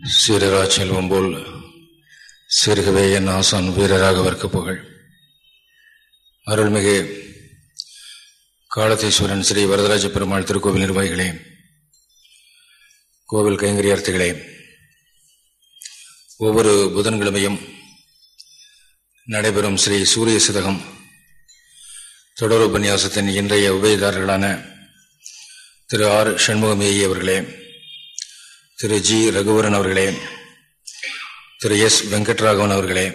சீரரா செல்வம் போல் சிறுகவே என் ஆசான் வீரராக வர்க்க புகழ். அருள்மிகு காலத்தீஸ்வரன் ஸ்ரீ வரதராஜ பெருமாள் திருக்கோவில் நிர்வாகிகளே கோவில் கைங்கரியார்த்திகளே ஒவ்வொரு புதன்கிழமையும் நடைபெறும் ஸ்ரீ சூரிய சிதகம் தொடர் உபன்யாசத்தின் இன்றைய உபயதாரர்களான திரு ஆர் சண்முகமேயி அவர்களே திரு ஜி ரகுவரன் அவர்களே திரு எஸ் வெங்கட்ராகவன் அவர்களே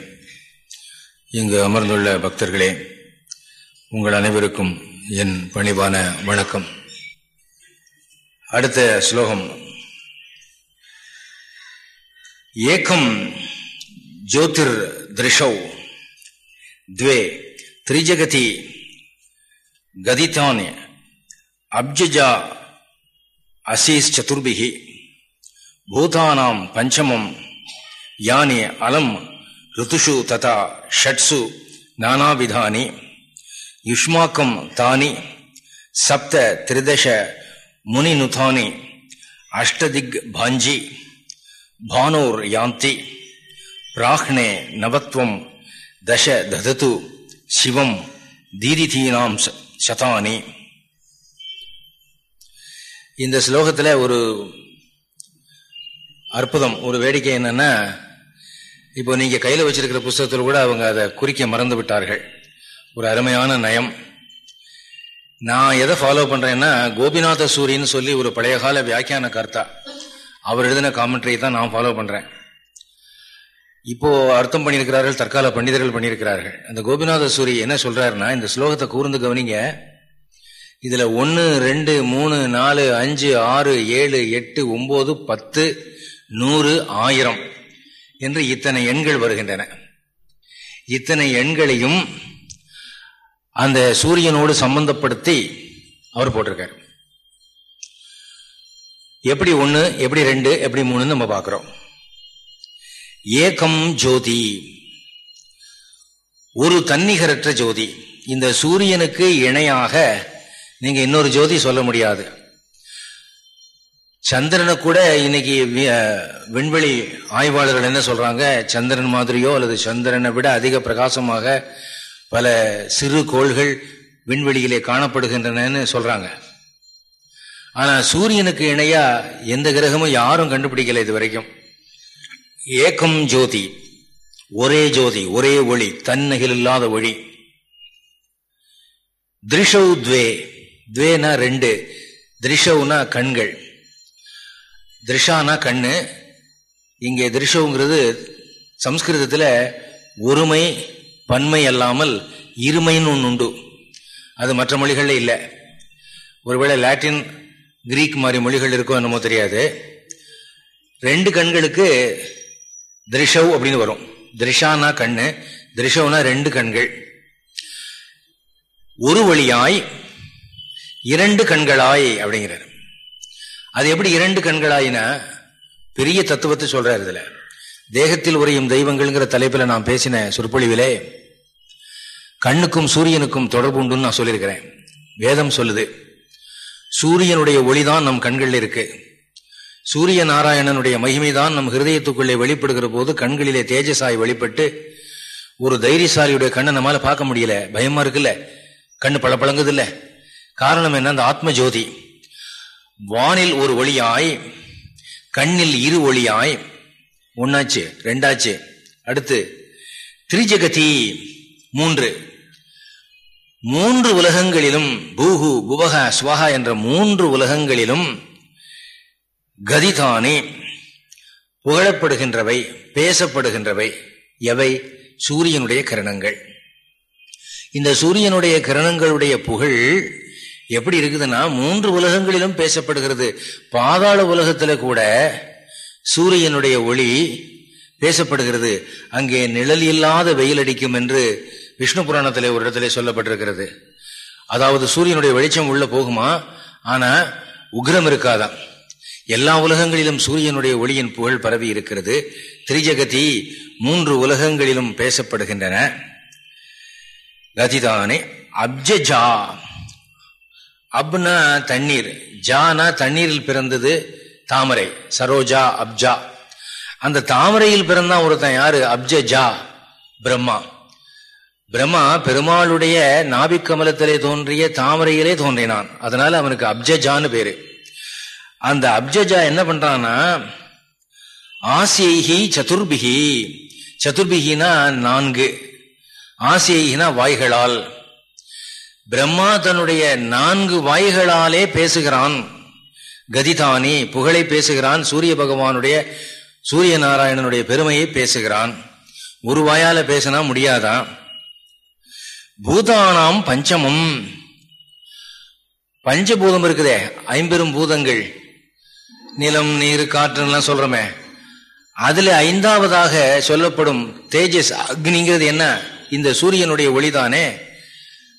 இங்கு அமர்ந்துள்ள பக்தர்களே உங்கள் அனைவருக்கும் என் பணிவான வணக்கம் அடுத்த ஸ்லோகம் ஏக்கம் ஜோதிர் திருஷௌ द्वे त्रिजगति गदितानि अब्जजा பூதானாம் பஞ்சமம் யானி அலம் ரிதுஷு ததா ஷட்சு நானாவிதானி யுஷ்மாக்கம் தானி சப்த திரிதஷ முனிநுதானி அஷ்டதிக் பாஞ்சி பானோர் யாந்தி பிராஹ்ணே நவத்வம் தச ததத்து சிவம் தீதிதீனாம் சதானி. இந்த ஸ்லோகத்தில் ஒரு அற்புதம். ஒரு வேடிக்கை என்னன்னா இப்போ நீங்க கையில் வச்சிருக்கிற புஸ்தகத்தில் கூட அவங்க அதை குறிக்க மறந்து விட்டார்கள். ஒரு அருமையான நயம். நான் எதை ஃபாலோ பண்றேன்னா கோபிநாத சூரியன்னு சொல்லி ஒரு பழைய கால வியாக்கியான கர்த்தா அவர் எழுதின காமெண்ட்ரி தான் நான் ஃபாலோ பண்றேன். இப்போ அர்த்தம் பண்ணியிருக்கிறார்கள் தற்கால பண்டிதர்கள் பண்ணியிருக்கிறார்கள். அந்த கோபிநாத சூரி என்ன சொல்றாருன்னா இந்த ஸ்லோகத்தை கூர்ந்து கவனிங்க. இதுல ஒன்னு ரெண்டு மூணு நாலு அஞ்சு ஆறு ஏழு எட்டு ஒன்பது பத்து நூறு ஆயிரம் என்று இத்தனை எண்கள் வருகின்றன. இத்தனை எண்களையும் அந்த சூரியனோடு சம்பந்தப்படுத்தி அவர் போட்டிருக்காரு. எப்படி ஒன்று எப்படி ரெண்டு எப்படி மூணுன்னு நம்ம பாக்குறோம் ஏகம் ஜோதி. ஒரு தன்னிகரற்ற ஜோதி. இந்த சூரியனுக்கு இணையாக நீங்க இன்னொரு ஜோதி சொல்ல முடியாது. சந்திரனை கூட இன்னைக்கு விண்வெளி ஆய்வாளர்கள் என்ன சொல்றாங்க? சந்திரன் மாதிரியோ அல்லது சந்திரனை விட அதிக பிரகாசமாக பல சிறு கோள்கள் விண்வெளியிலே காணப்படுகின்றனன்னு சொல்றாங்க. ஆனா சூரியனுக்கு இணையா எந்த கிரகமும் யாரும் கண்டுபிடிக்கல இது வரைக்கும். ஏக்கம் ஜோதி ஒரே ஜோதி ஒரே ஒளி தன்னகில் இல்லாத ஒளி. திருஷௌ துவே துவேனா ரெண்டு திருஷவுனா கண்கள். திருஷானா கண்ணு. இங்கே திருஷவுங்கிறது சம்ஸ்கிருதத்தில் ஒருமை பன்மை அல்லாமல் இருமைன்னு ஒன்று உண்டு. அது மற்ற மொழிகளில் இல்லை. ஒருவேளை லாட்டின் கிரீக் மாதிரி மொழிகள் இருக்கோ என்னமோ தெரியாது. ரெண்டு கண்களுக்கு திருஷவ் அப்படின்னு வரும். திருஷானா கண்ணு. திருஷவ்னா ரெண்டு கண்கள். ஒரு வழியாய் இரண்டு கண்களாய் அப்படிங்கிறார் அது எப்படி இரண்டு கண்களாயினா? பெரிய தத்துவத்தை சொல்றாரு இதுல. தேகத்தில் உரையும் தெய்வங்கள்ங்கிற தலைப்பில் நான் பேசின சொற்பொழிவிலே கண்ணுக்கும் சூரியனுக்கும் தொடர்பு உண்டுன்னு நான் சொல்லியிருக்கிறேன். வேதம் சொல்லுது. சூரியனுடைய ஒளிதான் நம் கண்களில் இருக்கு. சூரிய நாராயணனுடைய மகிமைதான் நம் ஹிருதயத்துக்குள்ளே வெளிப்படுகிற போது கண்களிலே தேஜசாய் வெளிப்பட்டு ஒரு தைரியசாலியுடைய கண்ணை நம்மளால பார்க்க முடியல. பயமா இருக்குல்ல? கண்ணு பளபளங்குது இல்ல காரணம் என்ன? அந்த ஆத்ம ஜோதி வானில் ஒரு ஒளியாய் கண்ணில் இரு ஒளியாய். ஒன்னாச்சு ரெண்டாச்சு. அடுத்து திரிஜகதி மூன்று. மூன்று உலகங்களிலும் பூஹு புவக ஸ்வஹா என்ற மூன்று உலகங்களிலும் கதிதானே புகழப்படுகின்றவை பேசப்படுகின்றவை. எவை? சூரியனுடைய கிரணங்கள். இந்த சூரியனுடைய கிரணங்களுடைய புகழ் எப்படி இருக்குதுன்னா மூன்று உலகங்களிலும் பேசப்படுகிறது. பாதாள உலகத்துல கூட சூரியனுடைய ஒளி பேசப்படுகிறது. அங்கே நிழல் இல்லாத வெயில் அடிக்கும் என்று விஷ்ணு புராணத்திலே ஒரு இடத்துல சொல்லப்பட்டிருக்கிறது. அதாவது சூரியனுடைய வெளிச்சம் உள்ள போகுமா? ஆனா உக்ரம் இருக்காதான் எல்லா உலகங்களிலும் சூரியனுடைய ஒளியின் புகழ் பரவி இருக்கிறது. திரிஜகதி மூன்று உலகங்களிலும் பேசப்படுகின்றன. கதிதானே அப்ஜா அப்னா தண்ணீர் ஜானா தண்ணீரில் பிறந்தது தாமரை சரோஜா அப்ஜா. அந்த தாமரையில் பிறந்தான் ஒருத்தன் யாரு? அப்ஜஜா பிரம்மா. பிரம்மா பெருமாளுடைய நாபிக்கமலத்திலே தோன்றிய தாமரையிலே தோன்றினான். அதனால அவனுக்கு அப்ஜஜான்னு பேரு. அந்த அப்ஜஜா என்ன பண்றான்னா ஆசியைகி சதுர்பிகி சதுர்பிகினா நான்கு. ஆசியைகினா வாய்களால். பிரம்மா தன்னுடைய நான்கு வாய்களாலே பேசுகிறான். கதிதானி புகழை பேசுகிறான் சூரிய பகவானுடைய சூரிய நாராயணனுடைய பெருமையை பேசுகிறான். ஒரு வாயால பேசினா முடியாதான் பூதானாம் பஞ்சமும். பஞ்சபூதம் இருக்குதே ஐம்பெரும் பூதங்கள். நிலம் நீர் காற்றுலாம் சொல்றோமே. அதுல ஐந்தாவதாக சொல்லப்படும் தேஜஸ் அக்னிங்கிறது என்ன? இந்த சூரியனுடைய ஒளிதானே?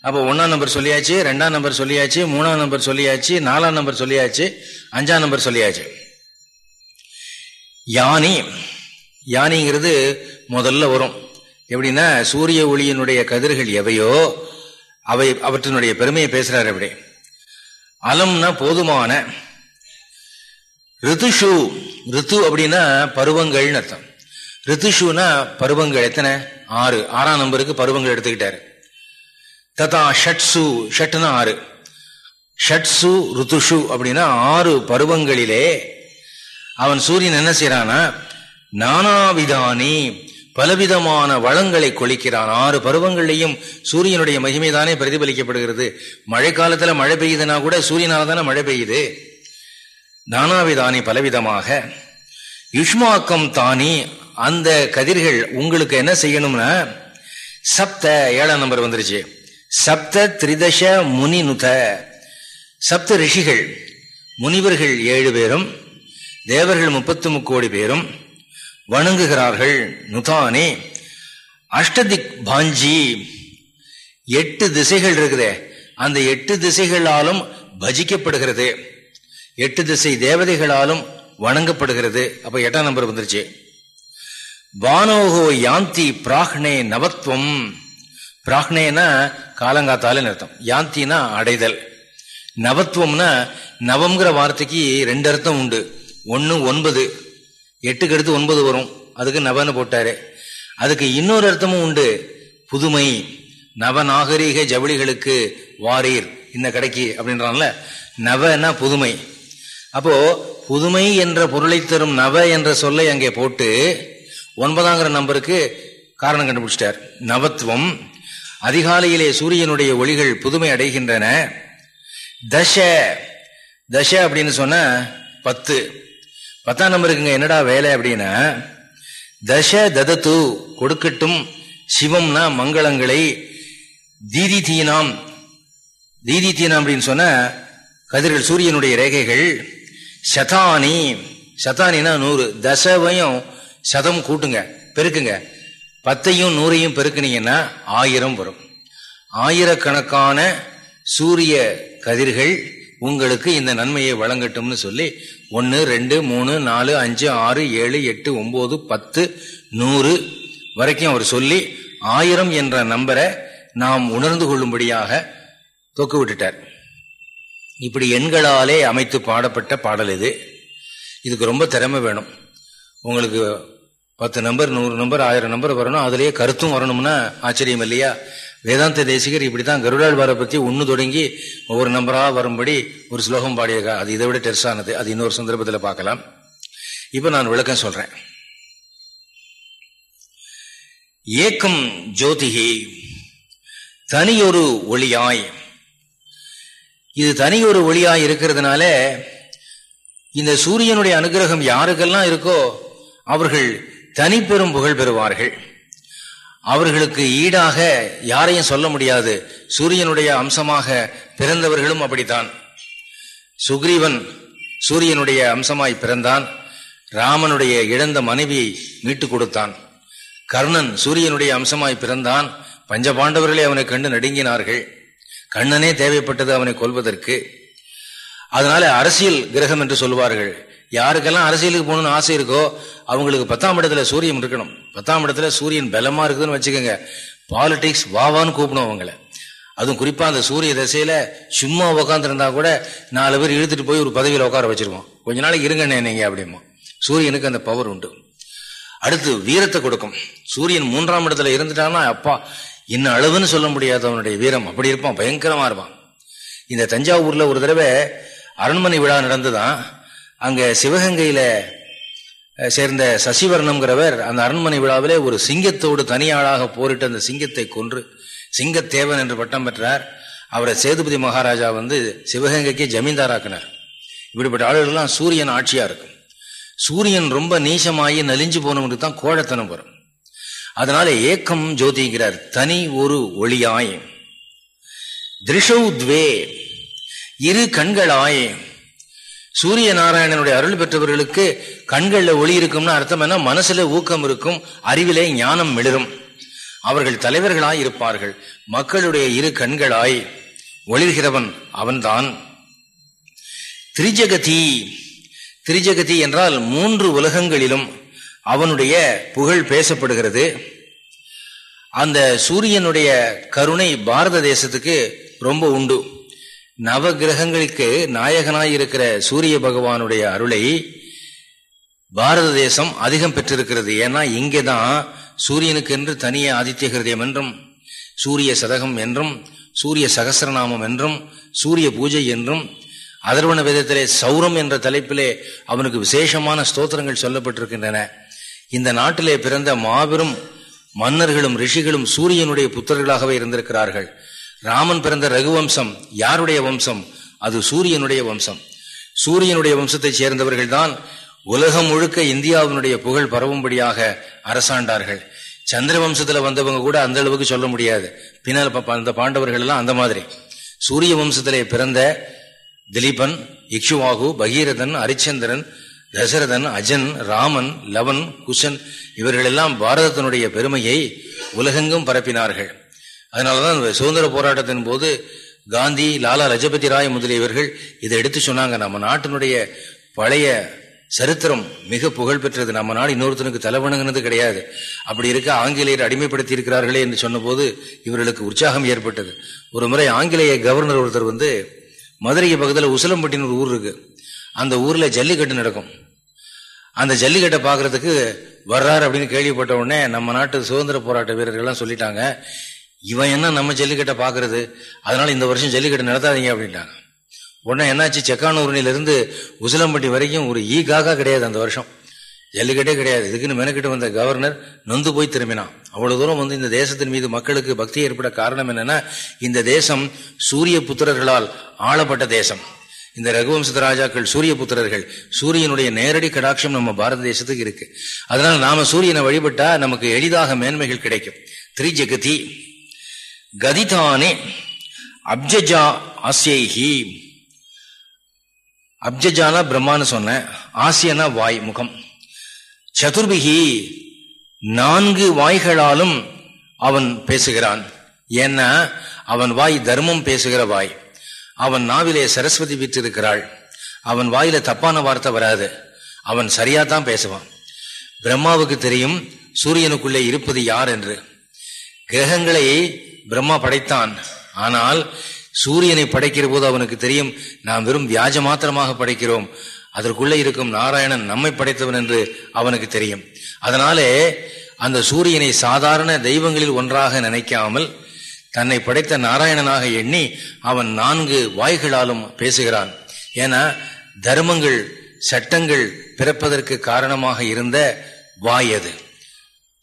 அப்போ ஒன்றாம் நம்பர் சொல்லியாச்சு ரெண்டாம் நம்பர் சொல்லியாச்சு மூணாம் நம்பர் சொல்லியாச்சு நாலாம் நம்பர் சொல்லியாச்சு அஞ்சாம் நம்பர் சொல்லியாச்சு. யானி யானிங்கிறது முதல்ல வரும். எப்படின்னா சூரிய ஒளியினுடைய கதிர்கள் எவையோ அவை அவற்றினுடைய பெருமையை பேசுறாரு அப்படி. அலம்னா போதுமான. ரித்துஷு ரித்து அப்படின்னா பருவங்கள்னு அர்த்தம். ரித்துஷுனா பருவங்கள் எத்தனை? ஆறு. ஆறாம் நம்பருக்கு பருவங்கள் எடுத்துக்கிட்டாரு. ததா ஷட்சு ஷட்னா ஆறு. ஷட்சு ருத்துஷு அப்படின்னா ஆறு பருவங்களிலே அவன் சூரியன் என்ன செய்யறானா நானாவிதானி பலவிதமான வளங்களை கொளிக்கிறான். ஆறு பருவங்கள்லையும் சூரியனுடைய மகிமை தானே பிரதிபலிக்கப்படுகிறது. மழை காலத்துல மழை பெய்யுதுன்னா கூட சூரியனால தானே மழை பெய்யுது. நானாவிதானி பலவிதமாக. யுஷ்மாக்கம் தானி அந்த கதிர்கள் உங்களுக்கு என்ன செய்யணும்னா சப்த ஏழாம் நம்பர் வந்துருச்சு. சப்த திரிதச முனி நுத சப்த ரிஷிகள் முனிவர்கள் ஏழு பேரும் தேவர்கள் முப்பத்து முக்கோடி பேரும் வணங்குகிறார்கள் நுதானே. அஷ்டதிக் பாஞ்சி எட்டு திசைகள் இருக்குதே. அந்த எட்டு திசைகளாலும் பஜிக்கப்படுகிறது. எட்டு திசை தேவதைகளாலும் வணங்கப்படுகிறது. அப்ப எட்டாம் நம்பர் வந்துருச்சு. வானோகோ யாந்தி பிராக்னே நவத்வம். பிராக்னேனா காலங்காத்தாலும் அர்த்தம் யாந்தினா அடைதல். நவத்துவம்னா நவம்ங்கிற வார்த்தைக்கு ரெண்டு அர்த்தம் உண்டு. ஒன்று ஒன்பது. எட்டுக்கு அடுத்து ஒன்பது வரும். அதுக்கு நவன்னு போட்டாரு. அதுக்கு இன்னொரு அர்த்தமும் உண்டு. புதுமை. நவநாகரீக ஜவுளிகளுக்கு வாரீர். இந்த கடைக்கு அப்படின்றான்ல நவன்னா புதுமை. அப்போ புதுமை என்ற பொருளை தரும் நவ என்ற சொல்லை அங்கே போட்டு ஒன்பதாங்கிற நம்பருக்கு காரணம் கண்டுபிடிச்சிட்டார். நவத்துவம். அதிகாலையிலே சூரியனுடைய ஒளிகள் புதுமை அடைகின்றன. தச தச அப்படின்னு சொன்ன பத்து. பத்தாம் நம்பருக்குங்க என்னடா வேலை அப்படின்னா தச ததத்து கொடுக்கட்டும் சிவம்னா மங்களங்களை தீதி தீனாம். தீதி தீனாம் அப்படின்னு சொன்ன கதிர்கள் சூரியனுடைய ரேகைகள் சதானி. சதானினா நூறு. தசவையும் சதம் கூட்டுங்க பெருக்குங்க. பத்தையும் நூறையும் பெருக்கினீங்கன்னா ஆயிரம் வரும். ஆயிரக்கணக்கான சூரிய கதிர்கள் உங்களுக்கு இந்த நன்மையை வழங்கட்டும்னு சொல்லி ஒன்று ரெண்டு மூணு நாலு அஞ்சு ஆறு ஏழு எட்டு ஒம்பது பத்து நூறு வரைக்கும் அவர் சொல்லி ஆயிரம் என்ற நம்பரை நாம் உணர்ந்து கொள்ளும்படியாக தொக்கு விட்டுட்டார். இப்படி எண்களாலே அமைத்து பாடப்பட்ட பாடல் இது. இதுக்கு ரொம்ப திறமை வேணும். உங்களுக்கு பத்து நம்பர் நூறு நம்பர் ஆயிரம் நம்பர் வரணும் அதுலயே கருத்தும் வரணும்னா ஆச்சரியம் இல்லையா? வேதாந்த தேசிகர் இப்படித்தான் கருடாழ்வாரை பத்தி ஒன்னு தொடங்கி ஒவ்வொரு நம்பரா வரும்படி ஒரு ஸ்லோகம் பாடியிருக்கா அது இதை விட டெர்ஸானது. அது இன்னொரு சந்தர்ப்பத்தில் பார்க்கலாம். இப்ப நான் விளக்கம் சொல்றேன். ஏக்கம் ஜோதிகி தனியொரு ஒளியாய். இது தனியொரு ஒளியாய் இருக்கிறதுனால இந்த சூரியனுடைய அனுகிரகம் யாருக்கெல்லாம் இருக்கோ அவர்கள் தனிப்பெரும் புகழ் பெறுவார்கள். அவர்களுக்கு ஈடாக யாரையும் சொல்ல முடியாது. சூரியனுடைய அம்சமாக பிறந்தவர்களும் அப்படித்தான். சுக்ரீவன் சூரியனுடைய அம்சமாய் பிறந்தான். ராமனுடைய இழந்த மனைவியை மீட்டுக் கொடுத்தான். கர்ணன் சூரியனுடைய அம்சமாய் பிறந்தான். பஞ்ச பாண்டவர்களே அவனை கண்டு நடுங்கினார்கள். கண்ணனே தேவைப்பட்டது அவனை கொல்வதற்கு. அதனால அரசியல் கிரகம் என்று சொல்லுவார்கள் யாருக்கெல்லாம் அரசியலுக்கு போகணும்னு ஆசை இருக்கோ அவங்களுக்கு பத்தாம் இடத்துல சூரியன் இருக்கணும். பத்தாம் இடத்துல சூரியன் பலமா இருக்குதுன்னு வச்சுக்கோங்க. பாலிடிக்ஸ் வாவான்னு கூப்பிடும் அவங்களை. அதுவும் குறிப்பா அந்த சூரிய திசையில சும்மா உட்காந்துருந்தா கூட நாலு பேர் இழுத்துட்டு போய் ஒரு பதவியில் உட்கார வச்சிருவோம். கொஞ்ச நாளைக்கு இருங்கண்ணே நீங்க அப்படிமா. சூரியனுக்கு அந்த பவர் உண்டு. அடுத்து வீரத்தை கொடுக்கும். சூரியன் மூன்றாம் இடத்துல இருந்துட்டான்னா அப்பா என்ன அளவுன்னு சொல்ல முடியாது. அவனுடைய வீரம் அப்படி இருப்பான். பயங்கரமா இருப்பான். இந்த தஞ்சாவூர்ல ஒரு தடவை அரண்மனை விழா நடந்துதான் அங்க சிவகங்கையில சேர்ந்த சசிவர்ணம்ங்கிறவர் அந்த அரண்மனை விழாவிலே ஒரு சிங்கத்தோடு தனியாளாக போரிட்டு அந்த சிங்கத்தை கொன்று சிங்கத்தேவன் என்று பட்டம் பெற்றார். அவரை சேதுபதி மகாராஜா வந்து சிவகங்கைக்கு ஜமீன்தாராக்கினார். இப்படிப்பட்ட ஆளுகள்லாம் சூரியன் ஆட்சியா இருக்கும். சூரியன் ரொம்ப நீசமாகி நலிஞ்சு போனவனுக்கு தான் கோழத்தனம் வரும். அதனால ஏக்கம் ஜோதிங்கிறார் தனி ஒரு ஒளியாய். திருஷௌத்வே இரு கண்களாய். சூரிய நாராயணனுடைய அருள் பெற்றவர்களுக்கு கண்களில் ஒளி இருக்கும்னு அர்த்தம் என்ன? மனசுல ஊக்கம் இருக்கும் அறிவிலே ஞானம் மிளரும். அவர்கள் தலைவர்களாய் இருப்பார்கள். மக்களுடைய இரு கண்களாய் ஒளிர்கிறவன் அவன்தான். திரிஜகதி. திரிஜகதி என்றால் மூன்று உலகங்களிலும் அவனுடைய புகழ் பேசப்படுகிறது. அந்த சூரியனுடைய கருணை பாரத தேசத்துக்கு ரொம்ப உண்டு. நவ கிரகங்களுக்கு நாயகனாய் இருக்கிற சூரிய பகவானுடைய அருளை பாரத தேசம் அதிகம் பெற்றிருக்கிறது. ஏன்னா இங்கேதான் சூரியனுக்கு என்று தனிய ஆதித்ய ஹிருதயம் என்றும் சூரிய சதகம் என்றும் சூரிய சகசரநாமம் என்றும் சூரிய பூஜை என்றும் அதர்வன விதத்திலே சௌரம் என்ற தலைப்பிலே அவனுக்கு விசேஷமான ஸ்தோத்திரங்கள் சொல்லப்பட்டிருக்கின்றன. இந்த நாட்டிலே பிறந்த மாபெரும் மன்னர்களும் ரிஷிகளும் சூரியனுடைய புத்தர்களாகவே இருந்திருக்கிறார்கள். ராமன் பிறந்த ரகுவம்சம் யாருடைய வம்சம்? அது சூரியனுடைய வம்சம். சூரியனுடைய வம்சத்தை சேர்ந்தவர்கள் தான் உலகம் முழுக்க இந்தியாவினுடைய புகழ் பரவும்படியாக அரசாண்டார்கள். சந்திர வம்சத்துல வந்தவங்க கூட அந்த அளவுக்கு சொல்ல முடியாது. பின்னால் அந்த பாண்டவர்கள் எல்லாம் அந்த மாதிரி. சூரிய வம்சத்திலே பிறந்த திலீபன் இக்ஷுவாகு பகீரதன் அரிச்சந்திரன் தசரதன் அஜன் ராமன் லவன் குஷன் இவர்களெல்லாம் பாரதத்தினுடைய பெருமையை உலகெங்கும் பரப்பினார்கள். அதனாலதான் சுதந்திர போராட்டத்தின் போது காந்தி லாலா லஜபதி ராய் முதலியவர்கள் இதை எடுத்து சொன்னாங்க. நம்ம நாட்டினுடைய பழைய சரித்திரம் மிக புகழ் பெற்றது. நம்ம நாடு இன்னொருத்தனுக்கு தலைவணங்கினது கிடையாது. அப்படி இருக்க ஆங்கிலேயர் அடிமைப்படுத்தி இருக்கிறார்களே என்று சொன்னபோது இவர்களுக்கு உற்சாகம் ஏற்பட்டது. ஒரு முறை ஆங்கிலேய கவர்னர் ஒருத்தர் வந்து மதுரைக்கு பக்கத்தில் உசிலம்பட்டின்னு ஒரு ஊர் இருக்கு. அந்த ஊர்ல ஜல்லிக்கட்டு நடக்கும். அந்த ஜல்லிக்கட்டை பாக்குறதுக்கு வர்றாரு அப்படின்னு கேள்விப்பட்ட உடனே நம்ம நாட்டு சுதந்திர போராட்ட வீரர்கள்லாம் சொல்லிட்டாங்க. இவன் என்ன நம்ம ஜல்லிக்கட்டை பாக்குறது அதனால இந்த வருஷம் ஜல்லிக்கட்டு நடத்தாதீங்க அப்படின்ட்டாங்க. உடனே என்னாச்சு? செக்கானூர்னிலிருந்து உசிலம்பட்டி வரைக்கும் ஒரு ஈ காக்கா கிடையாது அந்த வருஷம். ஜல்லிக்கட்டே கிடையாது. இதுக்குன்னு மெனக்கிட்டு வந்த கவர்னர் நொந்து போய் திரும்பினான். அவ்வளவு தூரம் வந்து இந்த தேசத்தின் மீது மக்களுக்கு பக்தி ஏற்பட காரணம் என்னன்னா இந்த தேசம் சூரிய புத்திரர்களால் ஆளப்பட்ட தேசம். இந்த ரகுவம்ச ராஜாக்கள் சூரிய புத்திரர்கள். சூரியனுடைய நேரடி கடாட்சம் நம்ம பாரத தேசத்துக்கு இருக்கு. அதனால நாம சூரியனை வழிபட்டா நமக்கு எளிதாக மேன்மைகள் கிடைக்கும். திரிஜகதி. கதிதானே அப்ஜஜா ஆசியைஹி அப்ஜஜானா பிரம்மான்னு சொன்னேன் ஆசியனா வாய் முகம். சதுர்பிகி நான்கு வாய்களாலும் அவன் பேசுகிறான். ஏன்னா அவன் வாய் தர்மம் பேசுகிற வாய். அவன் நாவிலே சரஸ்வதி விற்றிருக்கிறாள். அவன் வாயில தப்பான வார்த்தை வராது. அவன் சரியா தான் பேசுவான். பிரம்மாவுக்கு தெரியும் சூரியனுக்குள்ளே இருப்பது யார் என்று. கிரகங்களை பிரம்மா படைத்தான். ஆனால் சூரியனை படைக்கிற போது அவனுக்கு தெரியும் நாம் வெறும் வியாஜ மாத்திரமாக படைக்கிறோம். அதற்குள்ளே இருக்கும் நாராயணன் நம்மை படைத்தவன் என்று அவனுக்கு தெரியும். அதனாலே அந்த சூரியனை சாதாரண தெய்வங்களில் ஒன்றாக நினைக்காமல் தன்னை படைத்த நாராயணனாக எண்ணி அவன் நான்கு வாய்களாலும் பேசுகிறான். ஏன்னா தர்மங்கள் சட்டங்கள் பிறப்பதற்கு காரணமாக இருந்த வாய் அது.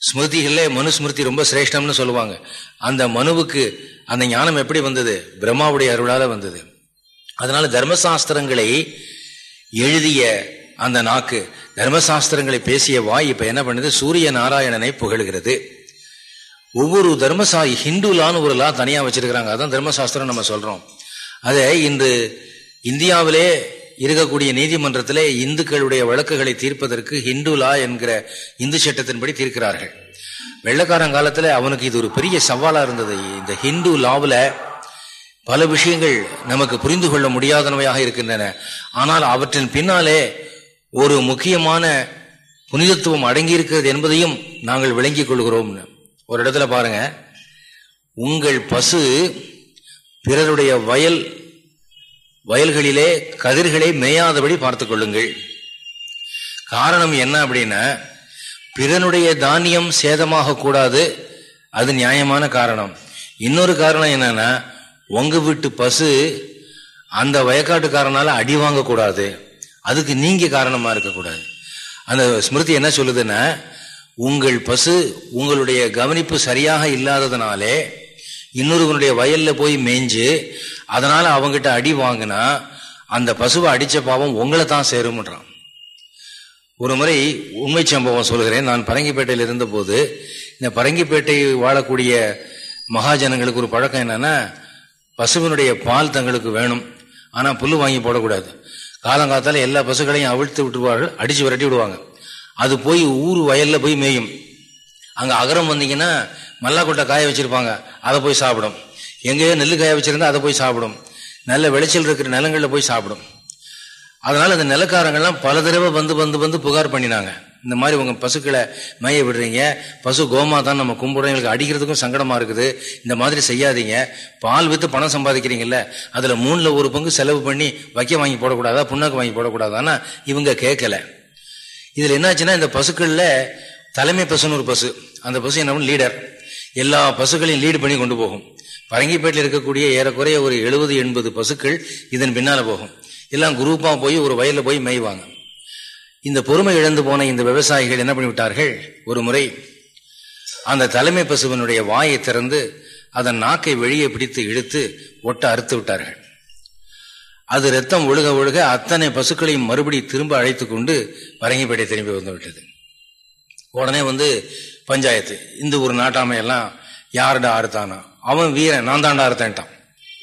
ஸ்மிருதிகளில் மனுஸ்மிருதி ரொம்ப சிரேஷ்டம்னு சொல்லுவாங்க. அந்த மனுவுக்கு அந்த ஞானம் எப்படி வந்தது? பிரம்மாவுடைய அருளால வந்தது. அதனால தர்மசாஸ்திரங்களை எழுதிய அந்த நாக்கு தர்மசாஸ்திரங்களை பேசிய வாய் இப்ப என்ன பண்ணுது? சூரிய நாராயணனை புகழ்கிறது. ஒவ்வொரு தர்மசா ஹிந்துலான்னு ஒரு லா தனியா வச்சிருக்கிறாங்க. அதான் தர்மசாஸ்திரம் நம்ம சொல்றோம். அதை இன்று இந்தியாவிலே இருக்கக்கூடிய நீதிமன்றத்திலே இந்துக்களுடைய வழக்குகளை தீர்ப்பதற்கு ஹிந்து லா என்கிற இந்து சட்டத்தின்படி தீர்க்கிறார்கள். வெள்ளக்காரங்காலத்துல அவனுக்கு இது ஒரு பெரிய சவாலாக இருந்தது. இந்த ஹிந்து லாவில் பல விஷயங்கள் நமக்கு புரிந்து கொள்ள முடியாதனவையாக இருக்கின்றன. ஆனால் அவற்றின் பின்னாலே ஒரு முக்கியமான புனிதத்துவம் அடங்கியிருக்கிறது என்பதையும் நாங்கள் விளங்கிக் கொள்கிறோம். ஒரு இடத்துல பாருங்க. உங்கள் பசு பிறருடைய வயல் வயல்களிலே கதிர்களை மேயாதபடி பார்த்து கொள்ளுங்கள். காரணம் என்ன அப்படின்னா பிறனுடைய தானியம் சேதமாக கூடாது. அது நியாயமான காரணம். இன்னொரு காரணம் என்னன்னா உங்க வீட்டு பசு அந்த வயக்காட்டுக்காரனால அடி வாங்கக்கூடாது அதுக்கு நீங்க காரணமா இருக்கக்கூடாது அந்த ஸ்மிருதி என்ன சொல்லுதுன்னா உங்கள் பசு உங்களுடைய கவனிப்பு சரியாக இல்லாததுனாலே இன்னொருவனுடைய வயல்ல போய் மேய்ஞ்சு அதனால அவங்கிட்ட அடி வாங்கினா அந்த பசுவை அடிச்ச பாவம் உங்களை தான் சேரும்ன்றான். ஒரு முறை உண்மை சம்பவம் சொல்கிறேன். நான் பரங்கிப்பேட்டையில் இருந்தபோது இந்த பரங்கிப்பேட்டை வாழக்கூடிய மகாஜனங்களுக்கு ஒரு பழக்கம் என்னன்னா பசுவினுடைய பால் தங்களுக்கு வேணும். ஆனால் புல் வாங்கி போடக்கூடாது. காலங்காத்தால எல்லா பசுக்களையும் அவிழ்த்து விட்டுருவார்கள் அடிச்சு விரட்டி விடுவாங்க. அது போய் ஊர் வயலில் போய் மேயும். அங்கே அகரம் வந்தீங்கன்னா மல்லாக்கொட்டை காய வச்சிருப்பாங்க அதை போய் சாப்பிடும். எங்கேயோ நெல் காய வச்சிருந்தா அதை போய் சாப்பிடும். நல்ல விளைச்சல் இருக்கிற நிலங்களில் போய் சாப்பிடும். அதனால இந்த நிலக்காரங்கள்லாம் பல தடவை வந்து வந்து வந்து புகார் பண்ணினாங்க. இந்த மாதிரி உங்க பசுக்களை மைய விடுறீங்க. பசு கோமா தான் நம்ம கும்பிடுறோம். எங்களுக்கு அடிக்கிறதுக்கும் சங்கடமா இருக்குது. இந்த மாதிரி செய்யாதீங்க. பால் வித்து பணம் சம்பாதிக்கிறீங்கல்ல. அதுல மூணுல ஒரு பங்கு செலவு பண்ணி வைக்க வாங்கி போடக்கூடாதா? புண்ணாக்கு வாங்கி போடக்கூடாதான்னா இவங்க கேட்கல. இதுல என்னாச்சுன்னா இந்த பசுக்கள்ல தலைமை பசுன்னு ஒரு பசு. அந்த பசு என்ன லீடர். எல்லா பசுக்களையும் லீடு பண்ணி கொண்டு போகும். பரங்கிப்பேட்டில் இருக்கக்கூடிய ஏறக்குறைய ஒரு எழுபது எண்பது பசுக்கள் இதன் பின்னால போகும். எல்லாம் குரூப்பா போய் ஒரு வயலில் போய் மேய்வாங்க. இந்த பொறுமை இழந்து போன இந்த விவசாயிகள் என்ன பண்ணிவிட்டார்கள்? ஒரு முறை அந்த தலைமை பசுவனுடைய வாயை திறந்து அதன் நாக்கை வெளியே பிடித்து இழுத்து ஒட்ட அறுத்து விட்டார்கள். அது ரத்தம் ஒழுக ஒழுக அத்தனை பசுக்களையும் மறுபடி திரும்ப அழைத்து கொண்டு பரங்கிப்பேட்டை திரும்பி வந்து விட்டது. உடனே வந்து பஞ்சாயத்து இந்த ஒரு நாட்டாமையெல்லாம் யாருடா அறுத்தானா? அவன் வீரன் நான் தாண்டா அறுத்தேன்ட்டான்.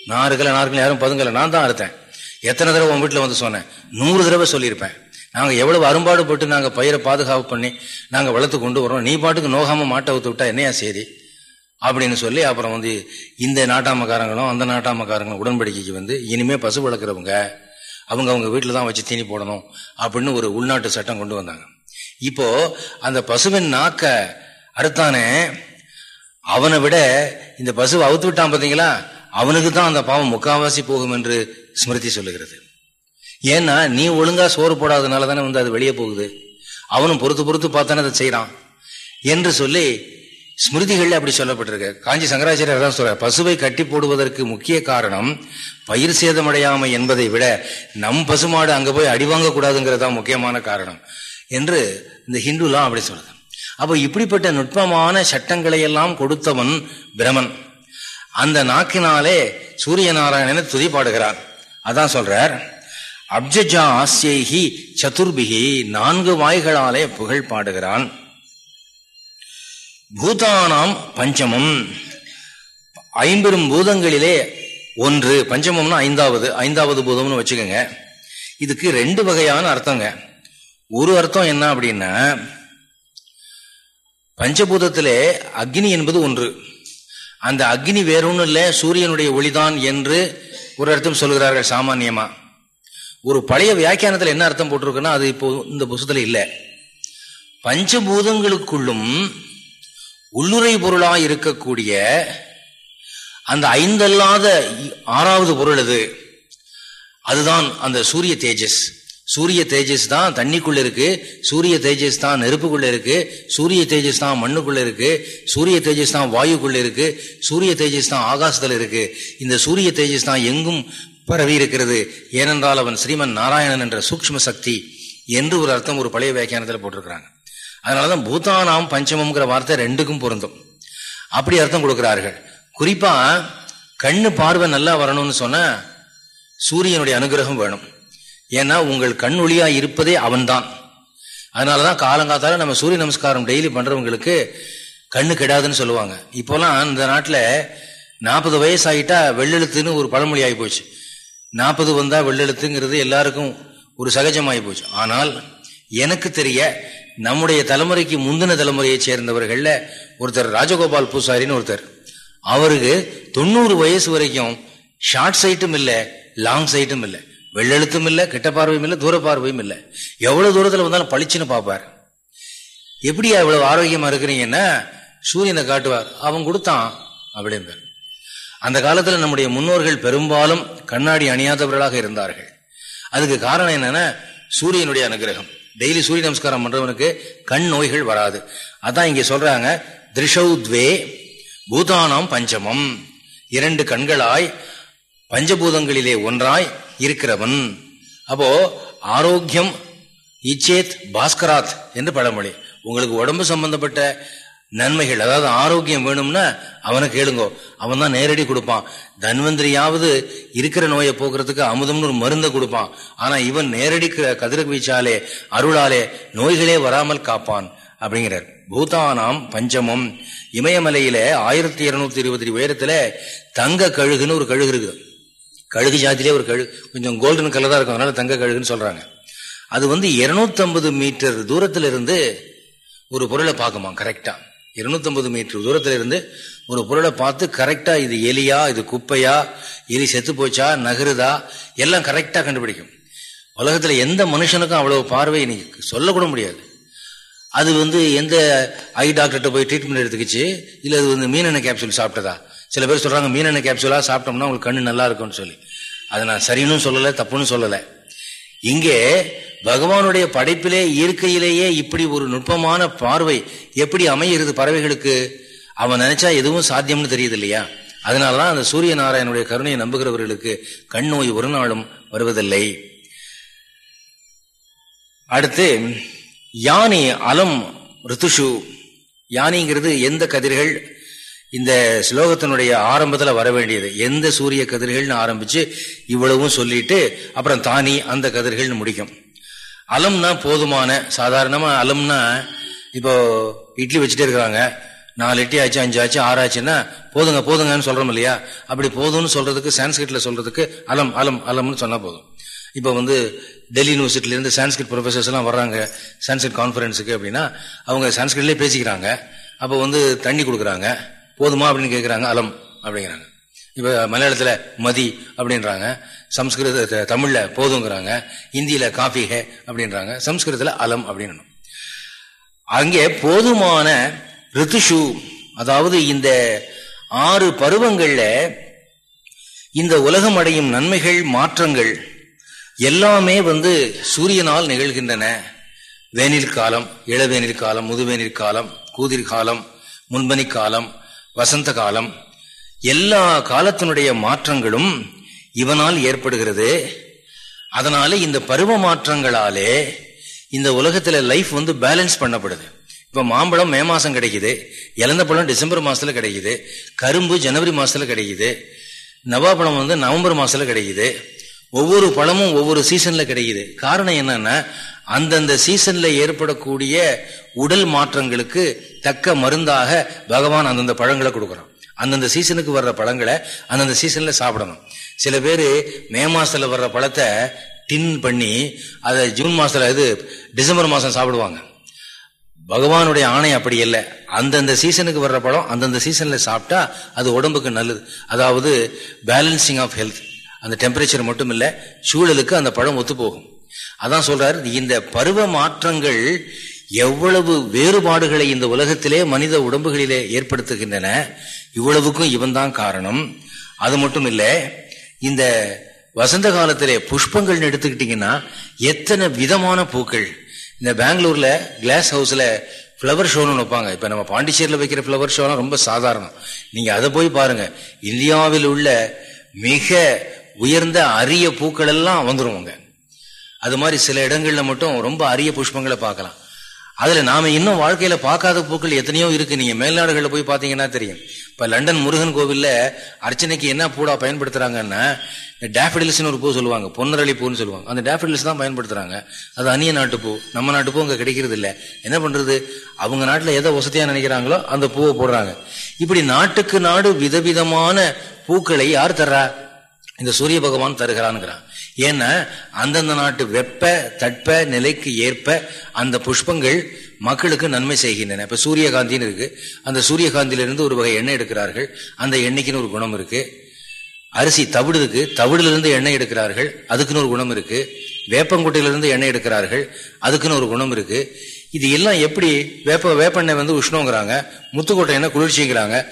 நான் இருக்கல நான் இருக்கல யாரும் பதுங்கல நான் தான் அறுத்தேன். எத்தனை தடவை உன் வீட்டில் வந்து சொன்னேன்? நூறு தடவை சொல்லியிருப்பேன். நாங்கள் எவ்வளவு அரும்பாடுபட்டு நாங்கள் பயிரை பாதுகாப்பு பண்ணி நாங்கள் வளர்த்து கொண்டு வரோம் நீ பாட்டுக்கு நோகாமல் மாட்டை ஊற்று விட்டா என்னையா சரி அப்படின்னு சொல்லி அப்புறம் வந்து இந்த நாட்டாமக்காரங்களும் அந்த நாட்டாமக்காரங்களும் உடன்படிக்கைக்கு வந்து இனிமே பசு வளர்க்குறவங்க அவங்க அவங்க வீட்டில் தான் வச்சு தீனி போடணும் அப்படின்னு ஒரு உள்நாட்டு சட்டம் கொண்டு வந்தாங்க. இப்போ அந்த பசுவின் நாக்க அறுத்தானே அவனை விட இந்த பசுவை அவுத்து விட்டான் பார்த்தீங்களா அவனுக்கு தான் அந்த பாவம் முக்காவாசி போகும் என்று ஸ்மிருதி சொல்லுகிறது. ஏன்னா நீ ஒழுங்கா சோறு போடாதனால தானே வந்து அது வெளியே போகுது. அவனும் பொறுத்து பொறுத்து பார்த்தானே அதை செய்யறான் என்று சொல்லி ஸ்மிருதிகள் அப்படி சொல்லப்பட்டிருக்கு. காஞ்சி சங்கராச்சாரியர் தான் சொல்ற பசுவை கட்டி போடுவதற்கு முக்கிய காரணம் பயிர் சேதமடையாமை என்பதை விட நம் பசுமாடு அங்க போய் அடிவாங்க கூடாதுங்கிறது தான் முக்கியமான காரணம். என்று இந்த ஹிந்துலாம் அப்படி சொல்றது அப்போ இப்படிப்பட்ட நுட்பமான சட்டங்களை எல்லாம் கொடுத்தவன் பிரமன். அந்த நாக்கினாலே சூரிய நாராயணனை துதி பாடுகிறார். அதான் சொல்றார் அப்ஜஜா ஆசியைகி சதுர்பிகி நான்கு வாய்களாலே புகழ் பாடுகிறான். பூதானாம் பஞ்சமம் ஐம்பெரும் பூதங்களிலே ஒன்று பஞ்சமம்னா ஐந்தாவது ஐந்தாவது பூதம்னு வச்சுக்கோங்க. இதுக்கு ரெண்டு வகையான அர்த்தங்க. ஒரு அர்த்தம் என்ன அப்படின்னா பஞ்சபூதத்திலே அக்னி என்பது ஒன்று அந்த அக்னி வேறொன்னும் இல்லை சூரியனுடைய ஒளிதான் என்று ஒரு அர்த்தம் சொல்கிறார்கள் சாமானியமா. ஒரு பழைய வியாக்கியானத்தில் என்ன அர்த்தம் போட்டிருக்குன்னா அது இப்போ இந்த புத்தகத்தில் இல்லை. பஞ்சபூதங்களுக்குள்ளும் உள்ளுரை பொருளாக இருக்கக்கூடிய அந்த ஐந்தல்லாத ஆறாவது பொருள் அது. அதுதான் அந்த சூரிய தேஜஸ். சூரிய தேஜஸ் தான் தண்ணிக்குள்ள இருக்கு சூரிய தேஜஸ் தான் நெருப்புக்குள்ள இருக்கு சூரிய தேஜஸ் தான் மண்ணுக்குள்ள இருக்கு சூரிய தேஜஸ் தான் வாயுக்குள்ள இருக்கு சூரிய தேஜஸ் தான் ஆகாசத்துல இருக்கு. இந்த சூரிய தேஜஸ் தான் எங்கும் பரவி இருக்கிறது. ஏனென்றால் அவன் ஸ்ரீமன் நாராயணன் என்ற சூக்ம சக்தி என்று ஒரு அர்த்தம் ஒரு பழைய வியாக்கியானத்தில் போட்டிருக்கிறாங்க. அதனாலதான் பூதானாம் பஞ்சமம்ங்கிற வார்த்தை ரெண்டுக்கும் பொருந்தும். அப்படி அர்த்தம் கொடுக்கிறார்கள். குறிப்பா கண்ணு பார்வை நல்லா வரணும்னு சொன்ன சூரியனுடைய அனுகிரகம் வேணும். ஏன்னா உங்கள் கண் ஒளியா இருப்பதே அவன்தான். அதனாலதான் காலங்காத்தால நம்ம சூரிய நமஸ்காரம் டெய்லி பண்றவங்களுக்கு கண்ணு கெடாதுன்னு சொல்லுவாங்க. இப்போலாம் இந்த நாட்டில் நாற்பது வயசு ஆகிட்டா வெள்ளெழுத்துன்னு ஒரு பழமொழி ஆகி போச்சு நாற்பது வந்தா வெள்ளெழுத்துங்கிறது எல்லாருக்கும் ஒரு சகஜமாகி போச்சு ஆனால் எனக்கு தெரிய நம்முடைய தலைமுறைக்கு முந்தின தலைமுறையை சேர்ந்தவர்களில் ஒருத்தர் ராஜகோபால் பூசாரின்னு ஒருத்தர். அவருக்கு தொண்ணூறு வயசு வரைக்கும் ஷார்ட் சைட்டும் இல்லை லாங் சைட்டும் இல்லை. வெள்ளெழுத்தும் இல்லை கிட்ட பார்வையும் இல்லை தூர பார்வையும் இல்லை எவ்வளவு தூரத்தில் வந்தாலும் பளிச்சுன்னு பார்ப்பார். எப்படியா இவ்வளவு ஆரோக்கியமா இருக்கிறீங்கன்னா சூரியனை காட்டுவார். அவன் கொடுத்தான் அப்படின்னு அந்த காலத்துல நம்முடைய முன்னோர்கள் பெரும்பாலும் கண்ணாடி அணியாதவர்களாக இருந்தார்கள். அதுக்கு காரணம் என்னன்னா சூரியனுடைய அனுகிரகம். டெய்லி சூரிய நமஸ்காரம் பண்றவனுக்கு கண் நோய்கள் வராது. அதான் இங்க சொல்றாங்க திருஷௌத்வே பூதானாம் பஞ்சமம். இரண்டு கண்களாய் பஞ்சபூதங்களிலே ஒன்றாய் இருக்கிறவன். அப்போ ஆரோக்கியம் இச்சேத் பாஸ்கராத் என்று பழமொழி. உங்களுக்கு உடம்பு சம்பந்தப்பட்ட நன்மைகள் அதாவது ஆரோக்கியம் வேணும்னா அவனை கேளுங்கோ. அவன் தான் நேரடி கொடுப்பான். தன்வந்திரியாவது இருக்கிற நோயை போக்குறதுக்கு அமுதம்னு ஒரு மருந்தை கொடுப்பான். ஆனா இவன் நேரடி கதிரவீச்சாலே அருளாலே நோய்களே வராமல் காப்பான் அப்படிங்கிறார். பூதானாம் பஞ்சமம். இமயமலையில ஆயிரத்தி இருநூத்தி இருபது உயரத்துல தங்க கழுகுன்னு ஒரு கழுகு இருக்குது. கழுகு ஜாதியிலே ஒரு கழுகு கொஞ்சம் கோல்டன் கலர் தான் இருக்கும் அதனால தங்க கழுகுன்னு சொல்றாங்க. அது வந்து இருநூத்தம்பது மீட்டர் தூரத்துல இருந்து ஒரு பொருளை பார்க்குமா கரெக்டா இருநூத்தம்பது மீட்டர் தூரத்துல இருந்து ஒரு பொருளை பார்த்து கரெக்டா இது எலியா இது குப்பையா எலி செத்து போச்சா நகருதா எல்லாம் கரெக்டா கண்டுபிடிக்கும். உலகத்துல எந்த மனுஷனுக்கும் அவ்வளவு பார்வை இன்னைக்கு சொல்லக்கூட முடியாது. அது வந்து எந்த ஐ டாக்டர்கிட்ட போய் ட்ரீட்மெண்ட் எடுத்துக்கிச்சு இல்லை அது வந்து மீனெண்ணெய் கேப்சூல் சாப்பிட்டதா? சில பேர் சொல்றாங்க மீனெண்ணெய் கேப்சூலா சாப்பிட்டோம்னா உங்களுக்கு கண்ணு நல்லா இருக்கும்னு சொல்லி. அதை நான் சரின்னு சொல்லலை தப்புன்னு சொல்லலை. இங்கே பகவானுடைய படைப்பிலே இயற்கையிலேயே இப்படி ஒரு நுட்பமான பார்வை எப்படி அமைகிறது பறவைகளுக்கு? அவன் நினைச்சா எதுவும் சாத்தியம்னு தெரியுது இல்லையா அதனாலதான் அந்த சூரிய நாராயணனுடைய கருணையை நம்புகிறவர்களுக்கு கண் நோய் ஒரு நாளும் வருவதில்லை. அடுத்து யானி அலம் ரித்துஷு. யானிங்கிறது எந்த கதிர்கள்? இந்த ஸ்லோகத்தினுடைய ஆரம்பத்தில் வர வேண்டியது. எந்த சூரிய கதிர்கள்னு ஆரம்பிச்சு இவ்வளவும் சொல்லிட்டு அப்புறம் தானி அந்த கதிர்கள்னு முடிக்கும். அலம்னா போதுமான சாதாரணமாக அலம்னா இப்போ இட்லி வச்சுட்டே இருக்கிறாங்க. நாலு இட்லி ஆச்சு அஞ்சு ஆச்சு ஆறு ஆச்சுன்னா போதுங்க போதுங்கன்னு சொல்கிறோம் இல்லையா? அப்படி போதும்னு சொல்றதுக்கு சான்ஸ்கிரிட்ல சொல்றதுக்கு அலம் அலம் அலம்னு சொன்னால் போதும். இப்போ வந்து டெல்லி யூனிவர்சிட்டிலேருந்து சான்ஸ்கிரிட் ப்ரொஃபஸர்ஸ் எல்லாம் வர்றாங்க சான்ஸ்கிரிட் கான்ஃபரன்ஸுக்கு அப்படின்னா அவங்க சான்ஸ்கிரிட்லேயே பேசிக்கிறாங்க. அப்போ வந்து தண்ணி கொடுக்குறாங்க. போதுமா அப்படின்னு கேட்குறாங்க அலம் அப்படிங்கிறாங்க. இப்போ மலையாளத்தில் மதி அப்படின்றாங்க சம்ஸ்கிருத தமிழில் போதுங்கிறாங்க இந்தியில் காஃபி ஹே அப்படின்றாங்க சம்ஸ்கிருதத்தில் அலம் அப்படின்னு. அங்கே போதுமான ரித்துஷு அதாவது இந்த ஆறு பருவங்களில் இந்த உலகம் அடையும் நன்மைகள் மாற்றங்கள் எல்லாமே வந்து சூரியனால் நிகழ்கின்றன. வேனில் காலம் இளவேனில் காலம் முதுவேனில் காலம் கூதிர் காலம் முன்பனி காலம் வசந்த காலம் எல்லா காலத்தினுடைய மாற்றங்களும் இவனால் ஏற்படுகிறது. அதனால இந்த பருவ மாற்றங்களாலே இந்த உலகத்துல லைஃப் வந்து பேலன்ஸ் பண்ணப்படுது. இப்ப மாம்பழம் மே மாசம் கிடைக்குது. இழந்த பழம் டிசம்பர் மாசத்துல கிடைக்குது. கரும்பு ஜனவரி மாசத்துல கிடைக்குது. நவாப்பழம் வந்து நவம்பர் மாசத்துல கிடைக்குது. ஒவ்வொரு பழமும் ஒவ்வொரு சீசன்ல கிடைக்குது. காரணம் என்னன்னா அந்தந்த சீசன்ல ஏற்படக்கூடிய உடல் மாற்றங்களுக்கு தக்க மருந்தாக பகவான் அந்தந்த பழங்களை கொடுக்குறான். அந்தந்த சீசனுக்கு வர்ற பழங்களை அந்தந்த சீசன்ல சாப்பிடணும். சில பேர் மே மாசத்துல வர்ற பழத்தை டின் பண்ணி அதை ஜூன் மாசத்துல இது டிசம்பர் மாசம் சாப்பிடுவாங்க. பகவானுடைய ஆணை அப்படி இல்லை அந்தந்த சீசனுக்கு வர்ற பழம் அந்தந்த சீசன்ல சாப்பிட்டா அது உடம்புக்கு நல்லது. அதாவது பேலன்சிங் ஆஃப் ஹெல்த் அந்த டெம்பரேச்சர் மட்டும் இல்லை சூழலுக்கு அந்த பழம் ஒத்து போகும் அதான் சொல்றாரு இந்த பருவ மாற்றங்கள் எவ்வளவு வேறுபாடுகளை இந்த உலகத்திலே மனித உடம்புகளிலே ஏற்படுத்துகின்றன இவ்வளவுக்கும் இவன் தான் காரணம். அது மட்டும் இல்லை இந்த வசந்த காலத்திலே புஷ்பங்கள்னு எடுத்துக்கிட்டீங்கன்னா எத்தனை விதமான பூக்கள். இந்த பெங்களூர்ல கிளாஸ் ஹவுஸ்ல ஃப்ளவர் ஷோன்னு வைப்பாங்க. இப்ப நம்ம பாண்டிச்சேரியில் வைக்கிற ஃப்ளவர் ஷோலாம் ரொம்ப சாதாரணம். நீங்க அதை போய் பாருங்க. இந்தியாவில் உள்ள மிக உயர்ந்த அரிய பூக்கள் எல்லாம் வந்துருவோங்க. அது மாதிரி சில இடங்கள்ல மட்டும் ரொம்ப அரிய புஷ்பங்களை பார்க்கலாம். அதுல நாம இன்னும் வாழ்க்கையில பார்க்காத பூக்கள் எத்தனையோ இருக்கு. நீங்க மேல்நாடுகளில் போய் பார்த்தீங்கன்னா தெரியும். இப்ப லண்டன் முருகன் கோவில்ல அர்ச்சனைக்கு என்ன பூடா பயன்படுத்துகிறாங்கன்னா டேஃபிடில்ஸ்னு ஒரு பூ சொல்லுவாங்க. பொன்னரளி பூன்னு சொல்லுவாங்க. அந்த டேஃபிடில்ஸ் தான் பயன்படுத்துறாங்க. அது அந்நிய நாட்டு பூ. நம்ம நாட்டு பூ அங்க கிடைக்கிறது இல்லை. என்ன பண்றது? அவங்க நாட்டில் எதை வசதியா நினைக்கிறாங்களோ அந்த பூவை போடுறாங்க. இப்படி நாட்டுக்கு நாடு விதவிதமான பூக்களை யார் தர்றா? இந்த சூரிய பகவான் தருகிறான்ங்கிறான் ஏன்னா அந்தந்த நாட்டு வெப்ப தட்ப நிலைக்கு ஏற்ப அந்த புஷ்பங்கள் மக்களுக்கு நன்மை செய்கின்றன. இப்ப சூரியகாந்தின்னு இருக்கு. அந்த சூரியகாந்திலிருந்து ஒரு வகை எண்ணெய் எடுக்கிறார்கள். அந்த எண்ணெய்க்குன்னு ஒரு குணம் இருக்கு. அரிசி தவிடுக்கு தவிடுலிருந்து எண்ணெய் எடுக்கிறார்கள். அதுக்குன்னு ஒரு குணம் இருக்கு. வேப்பங்குட்டையிலிருந்து எண்ணெய் எடுக்கிறார்கள். அதுக்குன்னு ஒரு குணம் இருக்கு. இது எல்லாம் எப்படி வேப்ப வேப்பெண்ணெய் வந்து உஷ்ணங்கிறாங்க. முத்துக்கோட்டை என்ன குளிர்ச்சிங்கிறாங்க.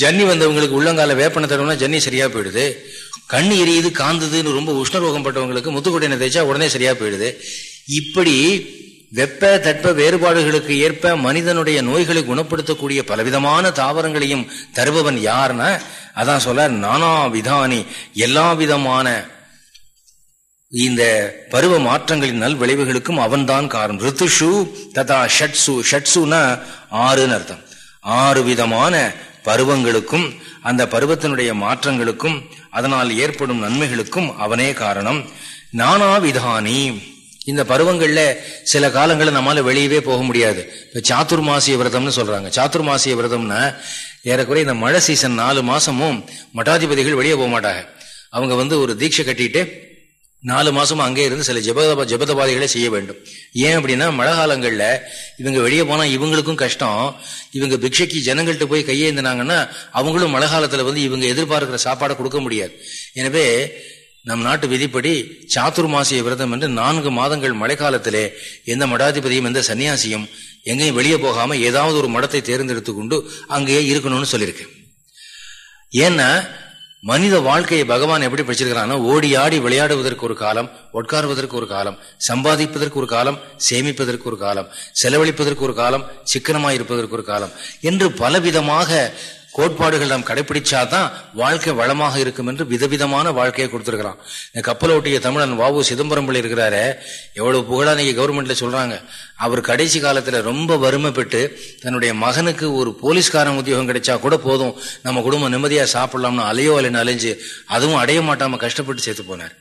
ஜன்னி வந்தவங்களுக்கு உள்ளங்கால வேப்பெண்ணெய் தடவுனா ஜன்னி சரியா போயிடுது. கண்ணு எரியுது காந்ததுன்னு ரொம்ப உஷ்ணரோகம் பட்டவங்களுக்கு முத்துக்கொட்டையினை தேய்ச்சா உடனே சரியா போயிடுது. இப்படி வெப்ப தட்ப வேறுபாடுகளுக்கு ஏற்ப மனிதனுடைய நோய்களை குணப்படுத்தக்கூடிய பலவிதமான தாவரங்களையும் தருபவன் யாருன்னா அதான் சொல்ல நானா விதானி எல்லா விதமான இந்த பருவ மாற்றங்களின் நல் விளைவுகளுக்கும் அவன்தான் காரணம். ரித்துஷு ததா ஷட்சு ஷட்சுனா ஆறுன்னு அர்த்தம். ஆறு விதமான பருவங்களுக்கும் அந்த பருவத்தினுடைய மாற்றங்களுக்கும் அதனால் ஏற்படும் நன்மைகளுக்கும் அவனே காரணம். நானாவிதானி. இந்த பருவங்கள்ல சில காலங்களில் நம்மளால வெளியவே போக முடியாது. இப்போ சாத்துர்மாசிய விரதம்னு சொல்றாங்க. சாத்துர்மாசிய விரதம்னா ஏறக்குறைய இந்த மழை சீசன் நாலு மாசமும் மட்டாதிபதிகள் வெளியே போக மாட்டாங்க. அவங்க வந்து ஒரு தீட்சை கட்டிட்டு நாலு மாசமும் அங்கே இருந்து சில ஜபத ஜபதபாதைகளை செய்ய வேண்டும். ஏன் அப்படின்னா மழை காலங்களில் இவங்க வெளியே போனால் இவங்களுக்கும் கஷ்டம். இவங்க பிக்ஷைக்கு ஜனங்கள்கிட்ட போய் கையேந்தினாங்கன்னா அவங்களும் மழை காலத்தில் வந்து இவங்க எதிர்பார்க்கிற சாப்பாடை கொடுக்க முடியாது. எனவே நம் நாட்டு விதிப்படி சாத்துர்மாசிய விரதம் என்று நான்கு மாதங்கள் மழைக்காலத்திலே எந்த மடாதிபதியும் எந்த சன்னியாசியும் எங்கேயும் வெளியே போகாமல் ஏதாவது ஒரு மடத்தை தேர்ந்தெடுத்து கொண்டு அங்கேயே இருக்கணும்னு சொல்லியிருக்கேன். ஏன்னா மனித வாழ்க்கையை பகவான் எப்படி படிச்சிருக்கிறான்னா ஓடி ஆடி விளையாடுவதற்கு ஒரு காலம் உட்காருவதற்கு ஒரு காலம் சம்பாதிப்பதற்கு ஒரு காலம் சேமிப்பதற்கு ஒரு காலம் செலவழிப்பதற்கு ஒரு காலம் சிக்கனமாய் இருப்பதற்கு ஒரு காலம் என்று பலவிதமாக கோட்பாடுகள் நாம் கடைபிடிச்சாதான் வாழ்க்கை வளமாக இருக்கும் என்று விதவிதமான வாழ்க்கையை கொடுத்துருக்கிறான். இந்த கப்பல் ஓட்டிய தமிழன் வாவு சிதம்பரம் பிள்ளை இருக்கிறாரு எவ்வளவு புகழா நீங்க கவர்மெண்ட்ல சொல்றாங்க. அவர் கடைசி காலத்துல ரொம்ப வறுமைப்பட்டு தன்னுடைய மகனுக்கு ஒரு போலீஸ்காரன் உத்தியோகம் கிடைச்சா கூட போதும் நம்ம குடும்பம் நிம்மதியா சாப்பிடலாம்னு அலையோ அலைன்னு அலைஞ்சு அதுவும் அடைய மாட்டாம கஷ்டப்பட்டு சேர்த்து போனார்.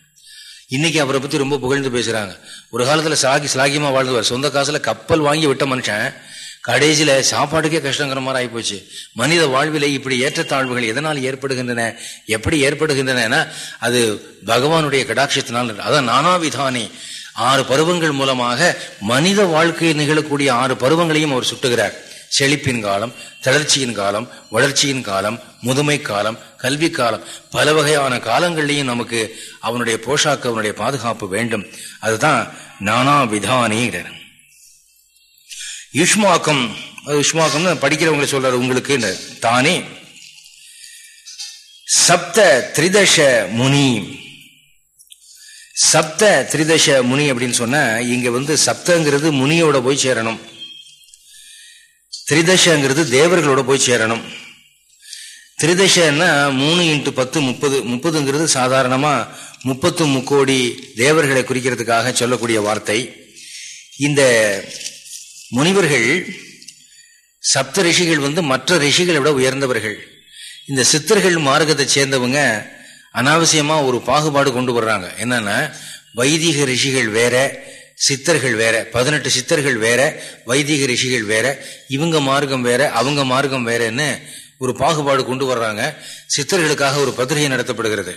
இன்னைக்கு அவரை பத்தி ரொம்ப புகழ்ந்து பேசுறாங்க. ஒரு காலத்துல சாகி சாகியமா வாழ்ந்துவார். சொந்த காசுல கப்பல் வாங்கி விட்ட மனுஷன் கடைசியில சாப்பாட்டுக்கே கஷ்டங்கிற மாதிரி ஆகிப்போச்சு மனித வாழ்வில் இப்படி ஏற்றத்தாழ்வுகள் எதனால் ஏற்படுகின்றன? எப்படி ஏற்படுகின்றன அது பகவானுடைய கடாட்சத்தினால் அதான் நானாவிதானி. ஆறு பருவங்கள் மூலமாக மனித வாழ்க்கையில் நிகழக்கூடிய ஆறு பருவங்களையும் அவர் சுட்டுகிறார். செழிப்பின் காலம் தளர்ச்சியின் காலம் வளர்ச்சியின் காலம் முதுமை காலம் கல்வி காலம். பல வகையான காலங்கள்லையும் நமக்கு அவனுடைய போஷாக்கு அவனுடைய பாதுகாப்பு வேண்டும். அதுதான் நானா விதானிங்கிறார் யுஷ்மாக்கம் யுஷ்மாக்கம்னு படிக்கிறவங்களை சொல்றாரு உங்களுக்கு தானே? சப்த திரிதச முனி. சப்த திரிதச முனி அப்படின்னு சொன்ன இங்க வந்து சப்தங்கிறது முனியோட போய் சேரணும். திரிதசங்கிறது தேவர்களோட போய் சேரணும். திரிதசன்னா மூணு இன்ட்டு பத்து முப்பது. முப்பதுங்கிறது சாதாரணமா முப்பத்து முக்கோடி தேவர்களை குறிக்கிறதுக்காக சொல்லக்கூடிய வார்த்தை. இந்த முனிவர்கள் சப்த ரிஷிகள் வந்து மற்ற ரிஷிகளை விட உயர்ந்தவர்கள். இந்த சித்தர்கள் மார்க்கத்தை சேர்ந்தவங்க அனாவசியமா ஒரு பாகுபாடு கொண்டு வர்றாங்க. என்னன்னா வைதிக ரிஷிகள் வேற சித்தர்கள் வேற பதினெட்டு சித்தர்கள் வேற வைதிக ரிஷிகள் வேற இவங்க மார்க்கம் வேற அவங்க மார்க்கம் வேறன்னு ஒரு பாகுபாடு கொண்டு வர்றாங்க. சித்தர்களுக்காக ஒரு பத்திரிகை நடத்தப்படுகிறது.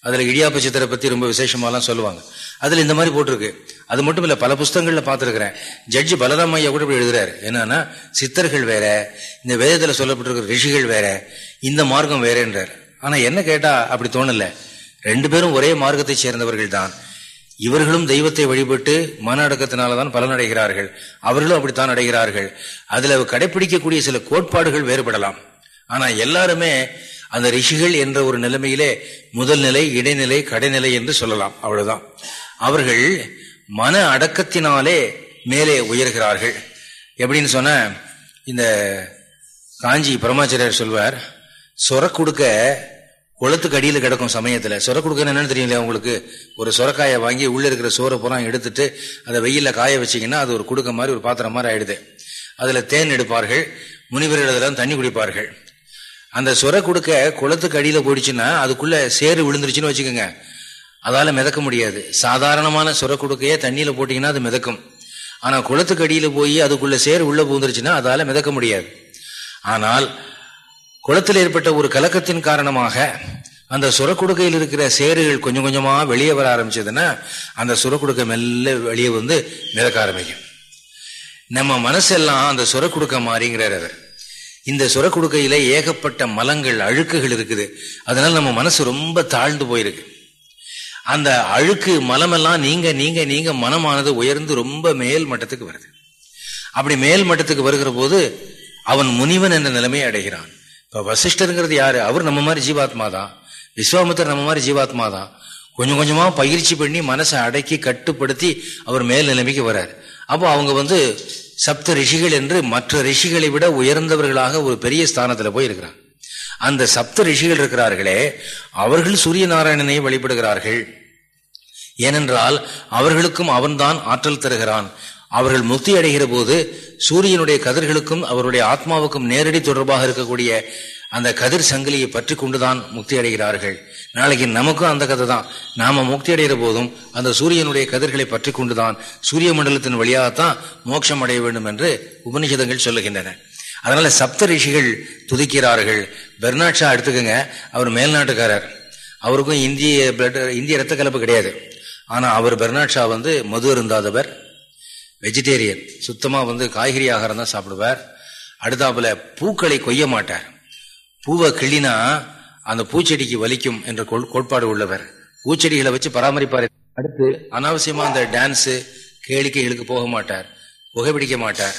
அதுல இடியாப்ப சித்தரை பத்தி ரொம்ப விசேஷமாலாம் சொல்லுவாங்க. அதுல இந்த மாதிரி போட்டிருக்கு. அது மட்டும் இல்லை பல புஸ்தகங்களில் பார்த்துருக்கிறேன். ஜட்ஜி பலராம் ஐயா கூட இப்படி எழுதுறாரு. என்னன்னா சித்தர்கள் வேற இந்த வேதத்தில் சொல்லப்பட்டிருக்கிற ரிஷிகள் வேற இந்த மார்க்கம் வேறன்றார். ஆனால் என்ன கேட்டா அப்படி தோணல. ரெண்டு பேரும் ஒரே மார்க்கத்தை சேர்ந்தவர்கள் தான். இவர்களும் தெய்வத்தை வழிபட்டு மன அடக்கத்தினாலதான் பலனடைகிறார்கள் அவர்களும் அப்படித்தான் அடைகிறார்கள். அதில் கடைபிடிக்கக்கூடிய சில கோட்பாடுகள் வேறுபடலாம். ஆனால் எல்லாருமே அந்த ரிஷிகள் என்ற ஒரு நிலைமையிலே முதல் நிலை இடைநிலை கடைநிலை என்று சொல்லலாம். அவ்வளவுதான். அவர்கள் மன அடக்கத்தினாலே மேலே உயர்கிறார்கள். எப்படின்னு சொன்ன இந்த காஞ்சி பரமாச்சாரியர் சொல்வார் சொர கொடுக்க குளத்துக்கு அடியில் கிடக்கும் சமயத்தில் சொர கொடுக்க என்னன்னு தெரியல உங்களுக்கு? ஒரு சொரக்காயை வாங்கி உள்ளே இருக்கிற சோறை புறம் எடுத்துட்டு அதை வெயிலில் காய வச்சிங்கன்னா அது ஒரு கொடுக்க மாதிரி ஒரு பாத்திரம் மாதிரி ஆயிடுது. அதில் தேன் எடுப்பார்கள் முனிவர்கள் அதெல்லாம் தண்ணி குடிப்பார்கள். அந்த சொர கொடுக்க குளத்துக்கு அடியில் போயிடுச்சுன்னா அதுக்குள்ளே சேறு விழுந்துருச்சுன்னு வச்சுக்கோங்க. அதால மிதக்க முடியாது. சாதாரணமான சுர கொடுக்கையே தண்ணியில போட்டீங்கன்னா அது மிதக்கும். ஆனா குளத்துக்கு அடியில போய் அதுக்குள்ள சேர் உள்ள பூந்துருச்சுன்னா அதால மிதக்க முடியாது. ஆனால் குளத்தில் ஏற்பட்ட ஒரு கலக்கத்தின் காரணமாக அந்த சுரக்குடுக்கையில் இருக்கிற சேறுகள் கொஞ்சம் கொஞ்சமா வெளியே வர ஆரம்பிச்சதுன்னா அந்த சுரக்குடுக்கை மெல்ல வெளியே வந்து மிதக்க ஆரம்பிக்கும். நம்ம மனசெல்லாம் அந்த சுரக்குடுக்க மாறிங்கிறார் அவர். இந்த சுரக்குடுக்கையில ஏகப்பட்ட மலங்கள் அழுக்குகள் இருக்குது. அதனால நம்ம மனசு ரொம்ப தாழ்ந்து போயிருக்கு. அந்த அழுக்கு மலமெல்லாம் நீங்க நீங்க நீங்க மனமானது உயர்ந்து ரொம்ப மேல் மட்டத்துக்கு வருது. அப்படி மேல் மட்டத்துக்கு வருகிற போது அவன் முனிவன் என்ற நிலைமையை அடைகிறான். இப்ப வசிஷ்டருங்கிறது யாரு? அவர் நம்ம மாதிரி ஜீவாத்மா தான் விஸ்வாமித்தர் நம்ம மாதிரி ஜீவாத்மா தான் கொஞ்சம் கொஞ்சமா பயிற்சி பண்ணி மனசை அடக்கி கட்டுப்படுத்தி அவர் மேல் நிலைமைக்கு வர்றாரு அப்போ அவங்க வந்து சப்த ரிஷிகள் என்று மற்ற ரிஷிகளை விட உயர்ந்தவர்களாக ஒரு பெரிய ஸ்தானத்துல போய் இருக்கிறாங்க அந்த சப்த ரிஷிகள் இருக்கிறார்களே அவர்கள் சூரிய நாராயணனை வழிபடுகிறார்கள். ஏனென்றால் அவர்களுக்கும் அவன்தான் ஆற்றல் தருகிறான். அவர்கள் முக்தி அடைகிற போது சூரியனுடைய கதிர்களுக்கும் அவருடைய ஆத்மாவுக்கும் நேரடி தொடர்பாக இருக்கக்கூடிய அந்த கதிர் சங்கிலியை பற்றி கொண்டுதான் முக்தி அடைகிறார்கள். நாளைக்கு நமக்கும் அந்த கதை தான். நாம முக்தி அடைகிற போதும் அந்த சூரியனுடைய கதிர்களை பற்றி கொண்டுதான் சூரிய மண்டலத்தின் வழியாகத்தான் மோட்சம் அடைய வேண்டும் என்று உபனிஷதங்கள் சொல்லுகின்றன. அதனால சப்த ரிஷிகள் துதிக்கிறார்கள். பெர்னாட்ஷா எடுத்துக்கோங்க அவர் மேல்நாட்டுக்காரர். அவருக்கும் இந்திய பிளட் இந்திய ரத்த கலப்பு கிடையாது. ஆனால் அவர் பெர்னாட்ஷா வந்து மது அருந்தாதவர் வெஜிடேரியன் சுத்தமாக வந்து காய்கறி ஆகாரம் தான் சாப்பிடுவார். அடுத்தாப்புல பூக்களை கொய்ய மாட்டார். பூவை கிள்ளினா அந்த பூச்செடிக்கு வலிக்கும் என்ற கோட்பாடு உள்ளவர். பூச்செடிகளை வச்சு பராமரிப்பார். அடுத்து அனாவசியமா அந்த டான்ஸு கேளிக்கைகளுக்கு போக மாட்டார். புகைப்பிடிக்க மாட்டார்.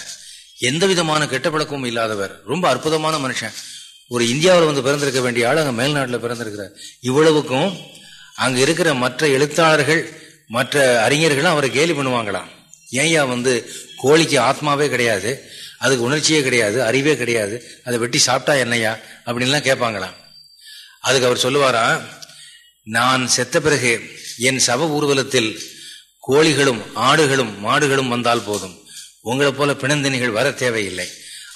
எந்த விதமான கெட்ட பழக்கமும் இல்லாதவர். ரொம்ப அற்புதமான மனுஷன். ஒரு இந்தியாவில் வந்து பிறந்திருக்க வேண்டிய ஆள் அங்கே மேல்நாட்டில் பிறந்திருக்கிறார். இவ்வளவுக்கும் அங்கே இருக்கிற மற்ற எழுத்தாளர்கள் மற்ற அறிஞர்களும் அவரை கேலி பண்ணுவாங்களாம். ஏன்யா வந்து கோழிக்கு ஆத்மாவே கிடையாது அதுக்கு உணர்ச்சியே கிடையாது அறிவே கிடையாது அதை வெட்டி சாப்பிட்டா என்னையா? அப்படின்லாம் கேட்பாங்களாம். அதுக்கு அவர் சொல்லுவாரா நான் செத்த பிறகு என் சவ ஊர்வலத்தில் கோழிகளும் ஆடுகளும் மாடுகளும் வந்தால் போதும். உங்களை போல பிணந்தினிகள் வர தேவையில்லை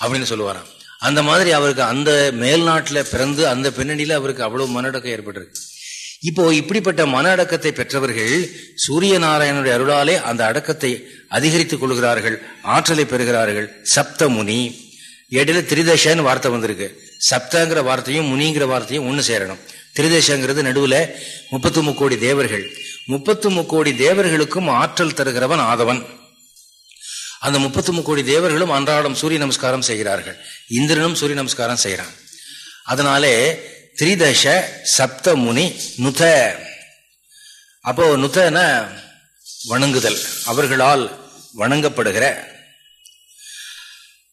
அப்படின்னு சொல்லுவாராம். அந்த மாதிரி அவருக்கு அந்த மேல்நாட்டில் பிறந்து அந்த பின்னணியில் அவருக்கு அவ்வளவு மனடக்கம் ஏற்பட்டிருக்கு. இப்போ இப்படிப்பட்ட மன அடக்கத்தை பெற்றவர்கள் சூரிய நாராயணனுடைய அருளாலே அந்த அடக்கத்தை அதிகரித்துக் கொள்கிறார்கள் ஆற்றலை பெறுகிறார்கள். சப்த முனி இடையில திரிதேஷன்னு வார்த்தை வந்திருக்கு. சப்தங்கிற வார்த்தையும் முனிங்கிற வார்த்தையும் ஒன்று சேரணும். திரிதேசங்கிறது நடுவுல முப்பத்து முக்கோடி தேவர்கள். முப்பத்து முக்கோடி தேவர்களுக்கும் ஆற்றல் தருகிறவன் ஆதவன். அந்த முப்பத்து கோடி தேவர்களும் அன்றாடம் சூரிய நமஸ்காரம் செய்கிறார்கள். இந்திரனும் சூரிய நமஸ்காரம் செய்கிறான். அதனாலே திரிதச சப்த முனி நுத. அப்போ நுதன வணங்குதல். அவர்களால் வணங்கப்படுகிற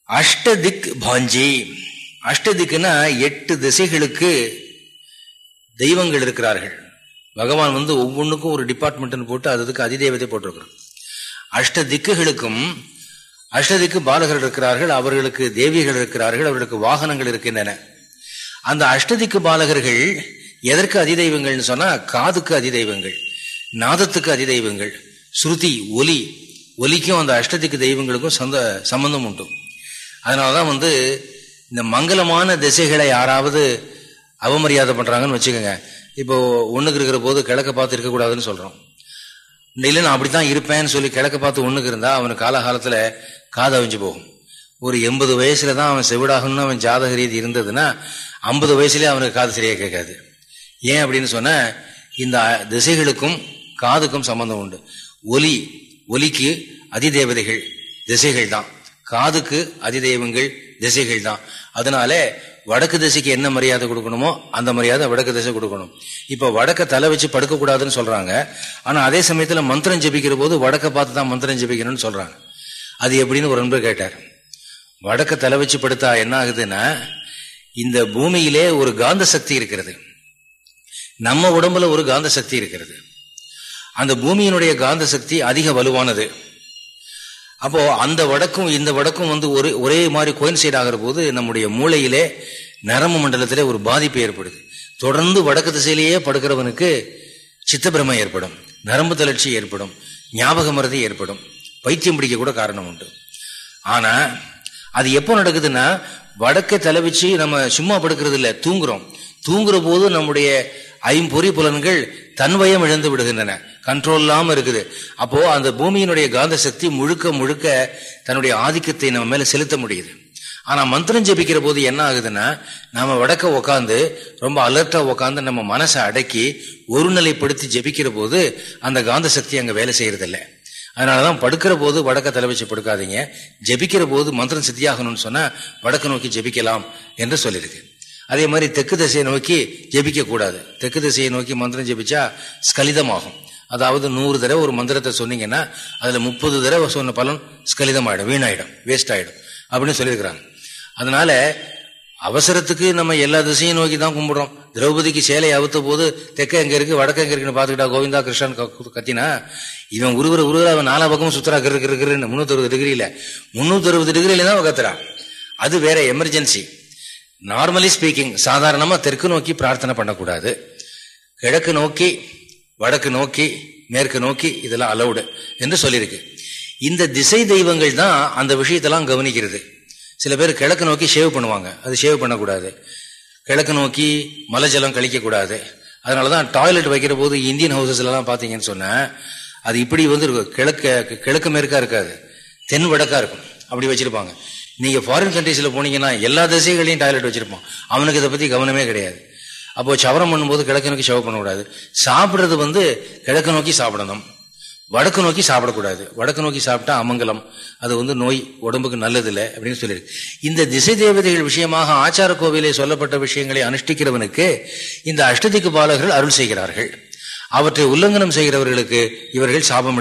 அஷ்டதிக் பாஞ்சி. அஷ்டதிக்குன்னா எட்டு திசைகளுக்கு தெய்வங்கள் இருக்கிறார்கள். பகவான் வந்து ஒவ்வொன்றுக்கும் ஒரு டிபார்ட்மெண்ட் போட்டு அதுக்கு அதிதேவத்தை போட்டிருக்கிறோம் அஷ்ட திக்குகளுக்கும் அஷ்டதிக்கு பாலகர்கள் இருக்கிறார்கள் அவர்களுக்கு தேவிகள் இருக்கிறார்கள் அவர்களுக்கு வாகனங்கள் இருக்கின்றன. அந்த அஷ்டதிக்கு பாலகர்கள் எதற்கு அதிதெய்வங்கள்னு சொன்னா காதுக்கு அதிதெய்வங்கள் நாதத்துக்கு அதிதெய்வங்கள் ஸ்ருதி ஒலி ஒலிக்கும் அந்த அஷ்டதிக்கு தெய்வங்களுக்கும் சொந்த சம்பந்தம் உண்டு. அதனாலதான் வந்து இந்த மங்களமான திசைகளை யாராவது அவமரியாதை பண்றாங்கன்னு வச்சுக்கோங்க. இப்போ ஒண்ணுக்கு இருக்கிற போது கிழக்க பார்த்து இருக்கக்கூடாதுன்னு சொல்றோம். இல்லை நான் அப்படித்தான் இருப்பேன்னு சொல்லி கிழக்க பார்த்து ஒண்ணுக்கு இருந்தா அவனுக்கு காலகாலத்துல காது அவிஞ்சு போகும். ஒரு எண்பது வயசுல தான் அவன் செவிடாகணும்னு அவன் ஜாதக ரீதி இருந்ததுன்னா ஐம்பது வயசுலேயே அவனுக்கு காது சரியா கேட்காது. ஏன் அப்படின்னு சொன்ன இந்த திசைகளுக்கும் காதுக்கும் சம்பந்தம் உண்டு. ஒலி ஒலிக்கு அதிதேவதைகள் திசைகள் தான். காதுக்கு அதிதெய்வங்கள் திசைகள் தான். அதனால வடக்கு திசைக்கு என்ன மரியாதை கொடுக்கணுமோ அந்த மரியாதை வடக்கு திசை கொடுக்கணும். இப்ப வடக்க தலை வச்சு படுக்க கூடாதுன்னு சொல்றாங்க. ஆனா அதே சமயத்துல மந்திரம் ஜபிக்கிற போது வடக்க பார்த்து தான் மந்திரம் ஜபிக்கணும்னு சொல்றாங்க. அது எப்படின்னு ஒரு நண்பர் கேட்டார். வடக்க தலை வச்சு படுத்தா என்ன ஆகுதுன்னா இந்த பூமியிலே ஒரு காந்த சக்தி இருக்கிறது. நம்ம உடம்புல ஒரு காந்த சக்தி இருக்கிறது. அந்த பூமியினுடைய காந்த சக்தி அதிக வலுவானது. அப்போ அந்த வடக்கும் இந்த வடக்கும் வந்து ஒரு ஒரே மாதிரி கோயின்சைட் ஆகிற போது நம்முடைய மூளையிலே நரம்பு மண்டலத்திலே ஒரு பாதிப்பு ஏற்படுது. தொடர்ந்து வடக்கு திசையிலேயே படுக்கிறவனுக்கு சித்தப்பிரமை ஏற்படும். நரம்பு தளர்ச்சி ஏற்படும். ஞாபக மருதி ஏற்படும். பைத்தியம் பிடிக்க கூட காரணம் உண்டு. ஆனா அது எப்போ நடக்குதுன்னா வடக்கை தலை வச்சு நம்ம சும்மா படுக்கிறது இல்லை தூங்குறோம். தூங்குற போது நம்முடைய ஐம்பொறி புலன்கள் தன்வயம் இழந்து விடுகின்றன. கண்ட்ரோல் இல்லாம இருக்குது. அப்போ அந்த பூமியினுடைய காந்த சக்தி முழுக்க முழுக்க தன்னுடைய ஆதிக்கத்தை நம்ம மேல செலுத்த முடியுது. ஆனா மந்திரம் ஜபிக்கிற போது என்ன ஆகுதுன்னா நாம வடக்க உக்காந்து ரொம்ப அலர்ட்டா உக்காந்து நம்ம மனசை அடக்கி ஒருநிலைப்படுத்தி ஜபிக்கிற போது அந்த காந்த சக்தி அங்க வேலை செய்யறதில்லை. அதனாலதான் படுக்கிற போது வடக்க தலை வச்சு படுக்காதீங்க. ஜபிக்கிற போது மந்திரம் சித்தியாகணும்னு சொன்னா வடக்கு நோக்கி ஜபிக்கலாம் என்று சொல்லியிருக்கு. அதே மாதிரி தெற்கு திசையை நோக்கி ஜபிக்க கூடாது. தெற்கு திசையை நோக்கி மந்திரம் ஜபிச்சா ஸ்கலிதமாகும். அதாவது நூறு தடவை ஒரு மந்திரத்தை சொன்னீங்கன்னா அதுல முப்பது தடவை சொன்ன பலன் ஸ்கலிதமாயிடும் வீணாயிடும் வேஸ்ட் ஆயிடும். அப்படின்னு சொல்லியிருக்கிறாங்க. அதனால அவசரத்துக்கு நம்ம எல்லா திசையும் நோக்கி தான் கும்பிடுறோம். திரௌபதிக்கு சேலை அவுத்த போது தெக்க எங்க இருக்கு வடக்க எங்க இருக்குன்னு பாத்துக்கிட்டா கோவிந்தா கிருஷ்ணன் கத்தினா இவன் உருவர உருவர அவன் நாலா பக்கமும் சுத்தரா கிரு கிரு கிருன்னு. முன்னூத்தி அறுபது டிகிரியில. முன்னூத்தி அறுபது டிகிரியில தான் கத்துறான். அது வேற எமர்ஜென்சி நார்மலி ஸ்பீக்கிங் சாதாரணமா தெற்கு நோக்கி பிரார்த்தனை பண்ணக்கூடாது. கிழக்கு நோக்கி வடக்கு நோக்கி மேற்கு நோக்கி இதெல்லாம் அலௌடு என்று சொல்லியிருக்கு. இந்த திசை தெய்வங்கள் தான் அந்த விஷயத்தெல்லாம் கவனிக்கிறது. சில பேர் கிழக்கு நோக்கி ஷேவ் பண்ணுவாங்க. அது ஷேவ் பண்ணக்கூடாது. கிழக்கு நோக்கி மலைஜலம் கழிக்கக்கூடாது. அதனால தான் டாய்லெட் வைக்கிற போது இந்தியன் ஹவுசஸ்லாம் பார்த்தீங்கன்னு சொன்னால் அது இப்படி வந்து கிழக்க கிழக்கு மேற்கா இருக்காது. தென் வடக்கா இருக்கும். அப்படி வச்சிருப்பாங்க. நீங்கள் ஃபாரின் கண்ட்ரீஸில் போனீங்கன்னா எல்லா திசைகளையும் டாய்லெட் வச்சிருப்பான். அவனுக்கு இதை பற்றி கவனமே கிடையாது. அப்போது சவரம் பண்ணும்போது கிழக்கு நோக்கி ஷவ் பண்ணக்கூடாது. சாப்பிட்றது வந்து கிழக்கு நோக்கி சாப்பிடணும். வடக்கு நோக்கி சாப்பிடக்கூடாது. வடக்கு நோக்கி சாப்பிட்டா அமங்கலம். அது வந்து நோய் உடம்புக்கு நல்லதில்லை அப்படின்னு சொல்லியிருக்கு இந்த திசை தேவதைகள் விஷயமாக ஆச்சார கோவிலே சொல்லப்பட்ட விஷயங்களை அனுஷ்டிக்கிறவனுக்கு இந்த அஷ்டதிக்கு பாலகர்கள் அருள் செய்கிறார்கள். அவற்றை உல்லங்கனம் செய்கிறவர்களுக்கு இவர்கள் சாபம்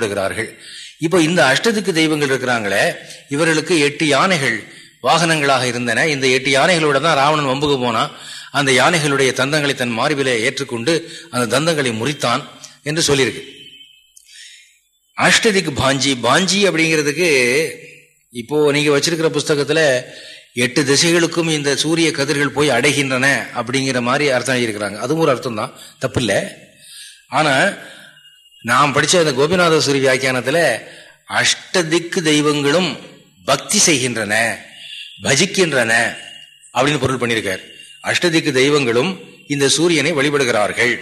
இப்போ இந்த அஷ்டதிக்கு தெய்வங்கள் இருக்கிறாங்களே இவர்களுக்கு எட்டு யானைகள் வாகனங்களாக இருந்தன. இந்த எட்டு யானைகளோட தான் ராவணன் வம்புக்கு போனான். அந்த யானைகளுடைய தந்தங்களை தன் மார்பிலே ஏற்றுக்கொண்டு அந்த தந்தங்களை முறித்தான் என்று சொல்லியிருக்கு. அஷ்டதிக்கு பாஞ்சி பாஞ்சி அப்படிங்கிறதுக்கு இப்போ நீங்க வச்சிருக்கிற புஸ்தகத்துல எட்டு திசைகளுக்கும் இந்த சூரிய கதிர்கள் போய் அடைகின்றன அப்படிங்கிற மாதிரி அர்த்தம் எழுதியிருக்கிறாங்க. அதுவும் ஒரு அர்த்தம் தான். தப்பு இல்லை ஆனா நாம் படிச்ச அந்த கோபிநாதஸ்வரி வியாக்கியானத்துல அஷ்டதிக்கு தெய்வங்களும் பக்தி செய்கின்றன பஜிக்கின்றன அப்படின்னு பொருள் பண்ணியிருக்கார். அஷ்டதிக்கு தெய்வங்களும் இந்த சூரியனை வழிபடுகிறார்கள்.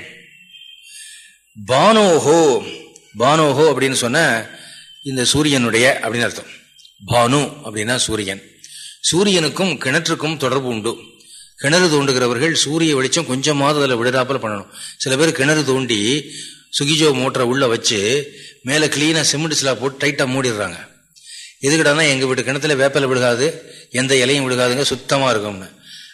பானோஹோ பானோஹோ அப்படின்னு சொன்ன இந்த சூரியனுடைய அப்படின்னு அர்த்தம். பானு அப்படின்னா சூரியன். சூரியனுக்கும் கிணற்றுக்கும் தொடர்பு உண்டு. கிணறு தோண்டுகிறவர்கள் சூரிய வெளிச்சம் கொஞ்சமாவது அதில் விடுறாப்பில் பண்ணணும். சில பேர் கிணறு தோண்டி சுகிஜோ மோட்டரை உள்ளே வச்சு மேலே கிளீனாக சிமெண்ட் சிலா போட்டு டைட்டாக மூடிடுறாங்க. எதுக்கிட்டானா எங்கள் வீட்டு கிணத்துல வேப்பில விழுகாது எந்த இலையும் விழுகாதுங்க சுத்தமாக இருக்கும்னு.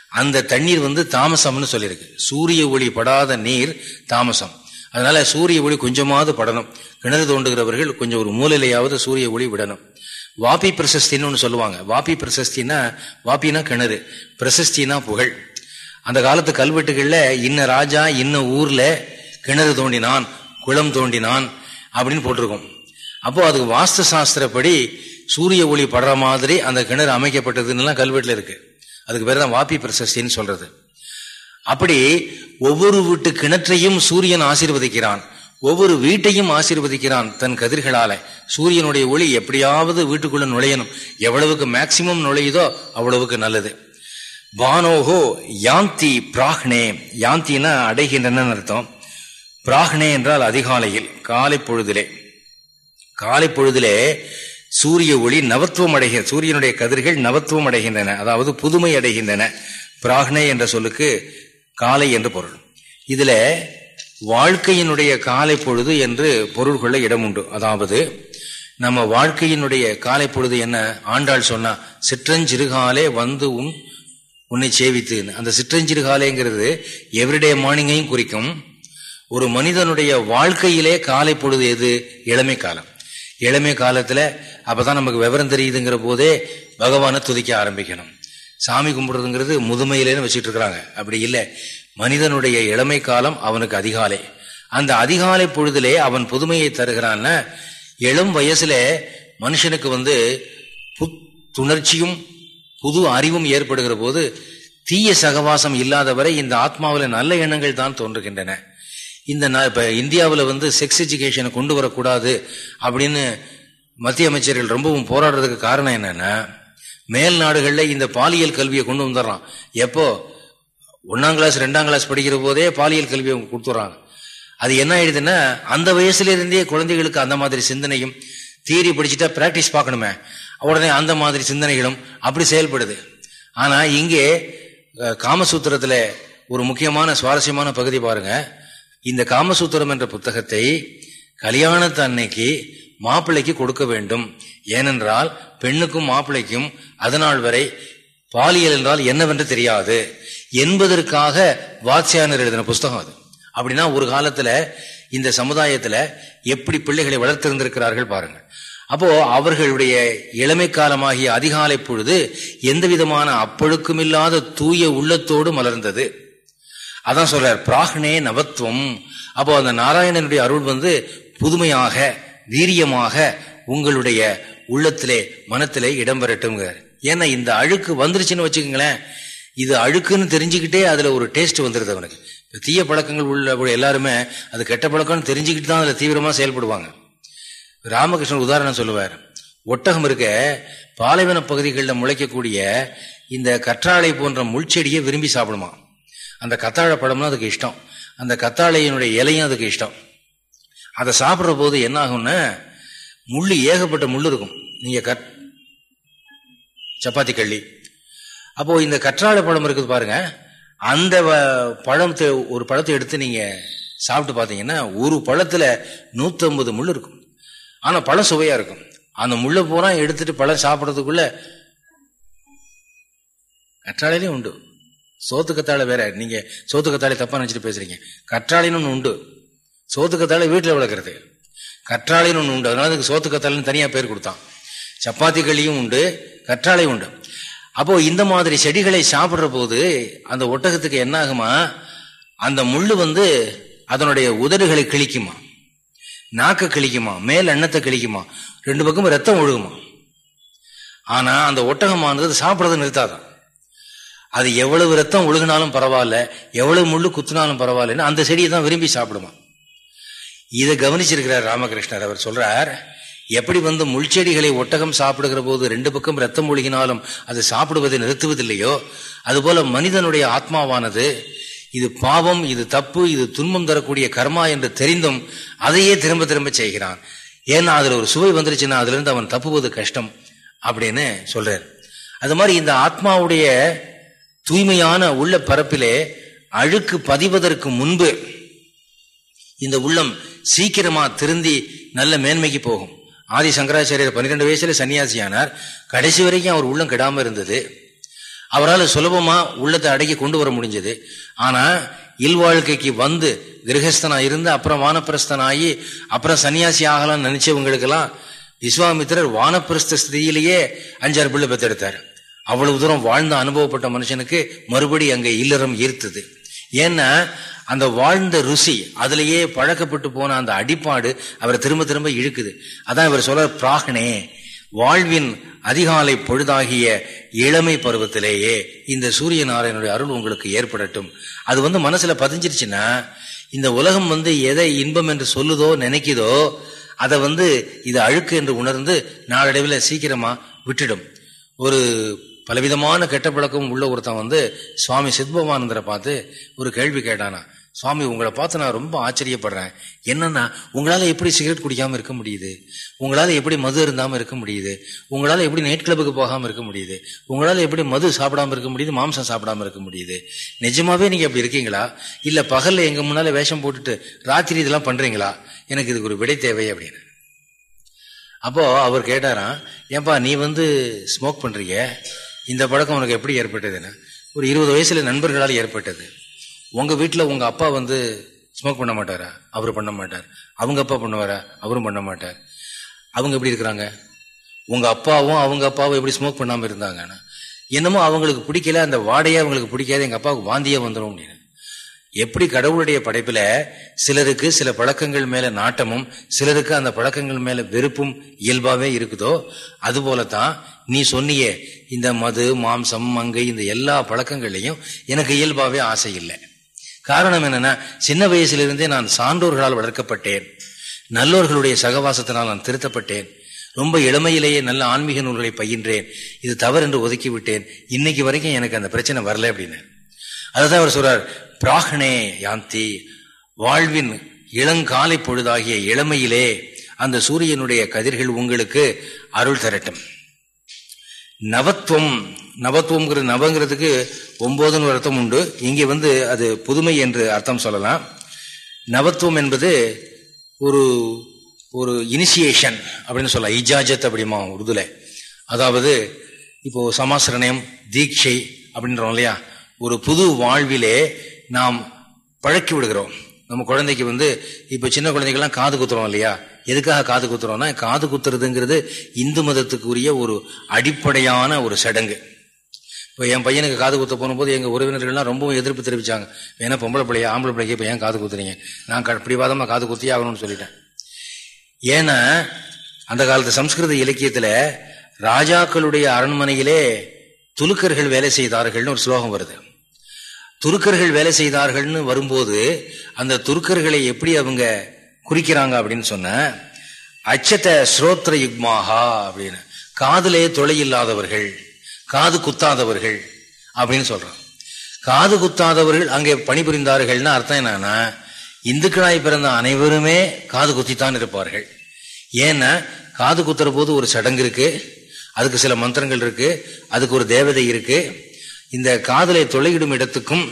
அந்த தண்ணீர் வந்து தாமசம்னு சொல்லியிருக்கு. சூரிய ஒளி படாத நீர் தாமசம். அதனால சூரிய ஒளி கொஞ்சமாவது படணும். கிணறு தோண்டுகிறவர்கள் கொஞ்சம் ஒரு மூலையிலையாவது சூரிய ஒளி விடணும். வாபி பிரசஸ்தின்னு ஒன்று சொல்லுவாங்க. வாபி பிரசஸ்தினா வாப்பினா கிணறு பிரசஸ்தினா புகழ். அந்த காலத்து கல்வெட்டுகளில் இன்ன ராஜா இன்ன ஊர்ல கிணறு தோண்டினான் குளம் தோண்டினான் அப்படின்னு போட்டிருக்கோம். அப்போ அதுக்கு வாஸ்து சாஸ்திரப்படி சூரிய ஒளி படுற மாதிரி அந்த கிணறு அமைக்கப்பட்டதுன்னு கல்வெட்டில் இருக்கு. அதுக்கு பேர் தான் வாப்பி பிரசஸ்தின்னு சொல்றது. அப்படி ஒவ்வொரு வீட்டு கிணற்றையும் சூரியன் ஆசீர்வதிக்கிறான். ஒவ்வொரு வீட்டையும் ஆசீர்வதிக்கிறான் தன் கதிர்களால. சூரியனுடைய ஒளி எப்படியாவது வீட்டுக்குள்ள நுழையணும். எவ்வளவுக்கு மேக்சிமம் நுழையுதோ அவ்வளவுக்கு நல்லது. வானோகோ யாந்தி பிராக்னே யாந்தினா அடைகின்றன அர்த்தம். பிராக்னே என்றால் அதிகாலையில் காலை பொழுதிலே. காலை பொழுதிலே சூரிய ஒளி நவத்துவம் அடைகிற சூரியனுடைய கதிர்கள் நவத்துவம் அடைகின்றன. அதாவது புதுமை அடைகின்றன. பிராக்னே என்ற சொல்லுக்கு காலை என்று பொருள். இதுல வாழ்க்கையினுடைய காலை பொழுது என்று பொருள் கொள்ள இடம் உண்டு. அதாவது நம்ம வாழ்க்கையினுடைய காலை பொழுது என்ன? ஆண்டாள் சொன்னா சிற்றஞ்சிறுகாலே வந்து உன் உன்னை சேவித்து அந்த சிற்றஞ்சிறுகாலேங்கிறது எவ்ரிடே மார்னிங்கையும் குறிக்கும். ஒரு மனிதனுடைய வாழ்க்கையிலே காலை பொழுது எது? இளமை காலம். இளமை காலத்துல அப்பதான் நமக்கு விவரம் தெரியுதுங்கிற போதே பகவானை துதிக்க ஆரம்பிக்கணும். சாமி கும்பிடுறதுங்கிறது முதுமையிலேன்னு வச்சுட்டு இருக்கிறாங்க அப்படி இல்லை. மனிதனுடைய இளமை காலம் அவனுக்கு அதிகாலை. அந்த அதிகாலை பொழுதிலே அவன் புதுமையை தருகிறான் இளம் வயசுல மனுஷனுக்கு வந்து புத்துணர்ச்சியும் புது அறிவும் ஏற்படுகிற போது தீய சகவாசம் இல்லாதவரை இந்த ஆத்மாவில் நல்ல எண்ணங்கள் தான் தோன்றுகின்றன. இந்த இப்போ இந்தியாவில் வந்து செக்ஸ் எஜுகேஷனை கொண்டு வரக்கூடாது அப்படின்னு மத்திய அமைச்சர்கள் ரொம்பவும் போராடுறதுக்கு காரணம் என்னன்னா மேல் நாடுகளில் இந்த பாலியல் கல்வியை கொண்டு வந்துடுறான். எப்போ? ஒன்னாம் கிளாஸ் ரெண்டாம் கிளாஸ் படிக்கிற போதே பாலியல் கல்வியை கொடுத்துட்றாங்க. அது என்ன ஆயிடுதுன்னா அந்த வயசுலேருந்தே குழந்தைகளுக்கு அந்த மாதிரி சிந்தனையும் தியரி படிச்சுட்டா பிராக்டிஸ் பார்க்கணுமே. உடனே அந்த மாதிரி சிந்தனைகளும் அப்படி செயல்படுது. ஆனால் இங்கே காமசூத்திரத்தில் ஒரு முக்கியமான சுவாரஸ்யமான பகுதி பாருங்க. இந்த காமசூத்திரம் என்ற புத்தகத்தை கல்யாணத்து அன்னைக்கு மாப்பிள்ளைக்கு கொடுக்க வேண்டும். ஏனென்றால் பெண்ணுக்கும் மாப்பிள்ளைக்கும் அதனால் வரை பாலியல் என்றால் என்னவென்று தெரியாது. என்பதற்காக வாத்சியானர் எழுதின புஸ்தகம் அது. அப்படின்னா ஒரு காலத்துல இந்த சமுதாயத்துல எப்படி பிள்ளைகளை வளர்த்திருந்திருக்கிறார்கள் பாருங்கள். அப்போ அவர்களுடைய இளமை காலமாகிய அதிகாலை பொழுது எந்த விதமான அப்பழுக்குமில்லாத தூய உள்ளத்தோடு மலர்ந்தது. அதான் சொல்றார் பிராகனே நவத்துவம் அப்போ அந்த நாராயணனுடைய அருள் வந்து புதுமையாக வீரியமாக உங்களுடைய உள்ளத்திலே மனத்திலே இடம்பெறட்டும்ங்கிறார் ஏன்னா இந்த அழுக்கு வந்துருச்சுன்னு வச்சுக்கோங்களேன் இது அழுக்குன்னு தெரிஞ்சுக்கிட்டே அதுல ஒரு டேஸ்ட் வந்துருது அவனுக்கு. தீய பழக்கங்கள் உள்ள எல்லாருமே அது கெட்ட பழக்கம்னு தெரிஞ்சுக்கிட்டு தான் அதுல தீவிரமா செயல்படுவாங்க. ராமகிருஷ்ணன் உதாரணம் சொல்லுவார். ஒட்டகம் இருக்க பாலைவன பகுதிகளில் முளைக்கக்கூடிய இந்த கற்றாழை போன்ற முள்செடியை விரும்பி சாப்பிடுமா அந்த கத்தாழை பழம்னா அதுக்கு இஷ்டம். அந்த கத்தாழையினுடைய இலையும் அதுக்கு இஷ்டம். அதை சாப்பிட்ற போது என்ன ஆகும்னா முள் ஏகப்பட்ட முள் இருக்கும். நீங்க கட் சப்பாத்தி கள்ளி. அப்போ இந்த கற்றாழை பழம் இருக்குது பாருங்க. அந்த பழத்தை ஒரு பழத்தை எடுத்து நீங்க சாப்பிட்டு பார்த்தீங்கன்னா ஒரு பழத்துல நூற்றம்பது முள் இருக்கும். ஆனா பழம் சுவையா இருக்கும். அந்த முள்ளை பூரா எடுத்துட்டு பழம் சாப்பிட்றதுக்குள்ள கற்றாழையிலையும் உண்டு. சோத்து கத்தாழை வேற நீங்க சோத்து கத்தாழை தப்பா நினைச்சிட்டு பேசுறீங்க. கற்றாழைன்னு ஒன்று உண்டு. சோத்து கத்தாழை வீட்டில் வளர்க்குறது. கற்றாழைன்னு ஒன்று உண்டு. அதனால அதுக்கு சோத்து கத்தாழைன்னு தனியாக பேர் கொடுத்தான். சப்பாத்தி களியும் உண்டு கற்றாழையும் உண்டு. அப்போ இந்த மாதிரி செடிகளை சாப்பிட்ற போது அந்த ஒட்டகத்துக்கு என்ன ஆகுமா? அந்த முள்ளு வந்து அதனுடைய உதடுகளை கிழிக்குமா? நாக்க கிழிக்குமா? மேல் எண்ணத்தை கிழிக்குமா? ரெண்டு பக்கமும் ரத்தம் ஒழுகுமா? ஆனா அந்த ஒட்டகமானது சாப்பிட்றது நிறுத்தாதான். அது எவ்வளவு ரத்தம் ஒழுகினாலும் பரவாயில்ல எவ்வளவு முள்ளு குத்துனாலும் பரவாயில்லன்னு அந்த செடியை தான் விரும்பி சாப்பிடுமா? இதை கவனிச்சிருக்கிறார் ராமகிருஷ்ணர். அவர் சொல்றார் எப்படி வந்து முள்செடிகளை ஒட்டகம் சாப்பிடுகிற போது ரெண்டு பக்கம் ரத்தம் ஒழுகினாலும் அது சாப்பிடுவதை நிறுத்துவதில்லையோ? அதுபோல மனிதனுடைய ஆத்மாவானது இது பாவம் இது தப்பு இது துன்பம் தரக்கூடிய கர்மா என்று தெரிந்தும் அதையே திரும்ப திரும்ப செய்கிறான். ஏன்னா அதுல ஒரு சுவை வந்துருச்சுன்னா அதுல இருந்து அவன் தப்புவது கஷ்டம் அப்படின்னு சொல்றார். அது மாதிரி இந்த ஆத்மாவுடைய தூய்மையான உள்ள பரப்பிலே அழுக்கு பதிவதற்கு முன்பு இந்த உள்ளம் சீக்கிரமா திருந்தி நல்ல மேன்மைக்கு போகும். ஆதி சங்கராச்சாரியர் பன்னிரெண்டு வயசுல சன்னியாசியானார். கடைசி வரைக்கும் அவர் உள்ளம் கெடாம இருந்தது. அவரால் சுலபமா உள்ளத்தை அடக்கி கொண்டு வர முடிஞ்சது. ஆனா இல்வாழ்க்கைக்கு வந்து கிரகஸ்தனா இருந்து அப்புறம் வானப்பிரஸ்தனாகி அப்புறம் சன்னியாசி ஆகலாம்னு நினைச்சவங்களுக்கெல்லாம் விஸ்வாமித்திரர் வானப்பிரஸ்த ஸ்திதியிலேயே அஞ்சாறு பிள்ளை பெற்றெடுத்தார் அவ்வளவு தூரம் வாழ்ந்த அனுபவப்பட்ட மனுஷனுக்கு மறுபடி அங்கே இல்லறம் ஈர்த்தது. ஏன்னா அந்த வாழ்ந்த ருசி அதுலேயே பழக்கப்பட்டு போன அந்த அடிப்பாடு அவரை திரும்ப திரும்ப இழுக்குது. அதான் இவர் சொல்ற பிராகனே வாழ்வின் அதிகாலை பொழுதாகிய இளமை பருவத்திலேயே இந்த சூரிய நாராயணனுடைய அருள் உங்களுக்கு ஏற்படட்டும். அது வந்து மனசுல பதிஞ்சிருச்சுன்னா இந்த உலகம் வந்து எதை இன்பம் என்று சொல்லுதோ நினைக்குதோ அதை வந்து இது அழுக்கு என்று உணர்ந்து நாளடைவில் சீக்கிரமா விட்டுடும். ஒரு பலவிதமான கெட்ட பழக்கம் உள்ள ஒருத்தன் வந்து சுவாமி சித்பவானந்தரை பார்த்து ஒரு கேள்வி கேட்டானா சுவாமி உங்களை பார்த்து நான் ரொம்ப ஆச்சரியப்படுறேன். என்னன்னா உங்களால் எப்படி சிகரெட் குடிக்காம இருக்க முடியுது? உங்களால் எப்படி மது இருந்தாம இருக்க முடியுது? உங்களால் எப்படி நைட் கிளப்புக்கு போகாம இருக்க முடியுது? உங்களால் எப்படி மது சாப்பிடாம இருக்க முடியுது? மாம்சம் சாப்பிடாம இருக்க முடியுது? நிஜமாவே நீங்க அப்படி இருக்கீங்களா? இல்ல பகல்ல எங்க முன்னால வேஷம் போட்டுட்டு ராத்திரி இதெல்லாம் பண்றீங்களா? எனக்கு இதுக்கு ஒரு விடை தேவை அப்படின்னு. அப்போ அவர் கேட்டாராம் ஏன்பா நீ வந்து ஸ்மோக் பண்றீங்க? இந்த பழக்கம் உனக்கு எப்படி ஏற்பட்டதுன்னு ஒரு இருபது வயசுல நண்பர்களால் ஏற்பட்டது. உங்க வீட்டில் உங்க அப்பா வந்து ஸ்மோக் பண்ண மாட்டாரா? அவரு பண்ண மாட்டார். அவங்க அப்பா பண்ணுவாரா? அவரும் பண்ண மாட்டார். அவங்க எப்படி இருக்கிறாங்க? உங்க அப்பாவும் அவங்க அப்பாவும் எப்படி ஸ்மோக் பண்ணாம இருந்தாங்கன்னா என்னமோ அவங்களுக்கு பிடிக்கல அந்த வாடையே அவங்களுக்கு பிடிக்காது எங்க அப்பாவுக்கு வாந்தியே வந்துடும் அப்படின்னு. எப்படி கடவுளுடைய படைப்புல சிலருக்கு சில பழக்கங்கள் மேல நாட்டமும் சிலருக்கு அந்த பழக்கங்கள் மேல வெறுப்பும் இயல்பாவே இருக்குதோ அது போலதான் நீ சொன்னியே இந்த மது மாம்சம் மங்கை இந்த எல்லா பழக்கங்கள்லையும் எனக்கு இயல்பாவே ஆசை இல்லை. காரணம் என்னன்னா சின்ன வயசிலிருந்தே நான் சான்றோர்களால் வளர்க்கப்பட்டேன். நல்லோர்களுடைய சகவாசத்தினால் நான் திருத்தப்பட்டேன். ரொம்ப இளமையிலேயே நல்ல ஆன்மீக நூல்களை பயின்றேன். இது தவறு என்று ஒதுக்கி விட்டேன். இன்னைக்கு வரைக்கும் எனக்கு அந்த பிரச்சனை வரல அப்படின்னு. அதுதான் அவர் சொல்றார். பிராகனே யாந்தி. வாழ்வின் இளங்காலை பொழுதாகிய இளமையிலே அந்த சூரியனுடைய கதிர்கள் உங்களுக்கு அருள் தரட்டும். நவத்துவம் நவத்துவம்ங்கிறது நவங்கிறதுக்கு ஒன்பதுன்னு ஒரு அர்த்தம் உண்டு. இங்கே வந்து அது புதுமை என்று அர்த்தம் சொல்லலாம். நவத்துவம் என்பது ஒரு ஒரு இனிஷியேஷன் அப்படின்னு சொல்லலாம். இஜாஜத் அப்படிமா உருதுல. அதாவது இப்போ சமாசிரணயம் தீட்சை அப்படின்றோம் இல்லையா? ஒரு புது வாழ்விலே நாம் பழக்கி விடுகிறோம். நம்ம குழந்தைக்கு வந்து இப்போ சின்ன குழந்தைகள்லாம் காது குத்துறோம் இல்லையா? எதுக்காக காது குத்துறோம்னா காது குத்துறதுங்கிறது இந்து மதத்துக்குரிய ஒரு அடிப்படையான ஒரு சடங்கு. இப்போ என் பையனுக்கு காது குத்த போகும்போது எங்கள் உறவினர்கள்லாம் ரொம்பவும் எதிர்ப்பு தெரிவிச்சாங்க. ஏன்னா பொம்பளை பிள்ளைய ஆம்பளை பிள்ளைக்கு இப்போ ஏன் காது குத்துறீங்க? நான் பிடிவாதமாக காது குத்தி ஆகணும்னு சொல்லிட்டேன். ஏன்னா அந்த காலத்து சம்ஸ்கிருத இலக்கியத்தில் ராஜாக்களுடைய அரண்மனையிலே துலுக்கர்கள் வேலை செய்தார்கள்னு ஒரு ஸ்லோகம் வருது. துருக்கர்கள் வேலை செய்தார்கள்னு வரும்போது அந்த துருக்கர்களை எப்படி அவங்க குறிக்கிறாங்க அப்படின்னு சொன்ன அச்சத்த ஸ்ரோத்ர யுக்மாகா அப்படின்னு. காதிலே தொலை இல்லாதவர்கள் காது குத்தாதவர்கள் அப்படின்னு சொல்றான். காது குத்தாதவர்கள் அங்கே பணிபுரிந்தார்கள்னு அர்த்தம் என்னன்னா இந்துக்களாய் பிறந்த அனைவருமே காது குத்தித்தான் இருப்பார்கள். ஏன்னா காது குத்துற போது ஒரு சடங்கு இருக்கு அதுக்கு சில மந்திரங்கள் இருக்கு அதுக்கு ஒரு தேவதை இருக்கு இந்த காதலை தொலையிடும் இடத்துக்கும்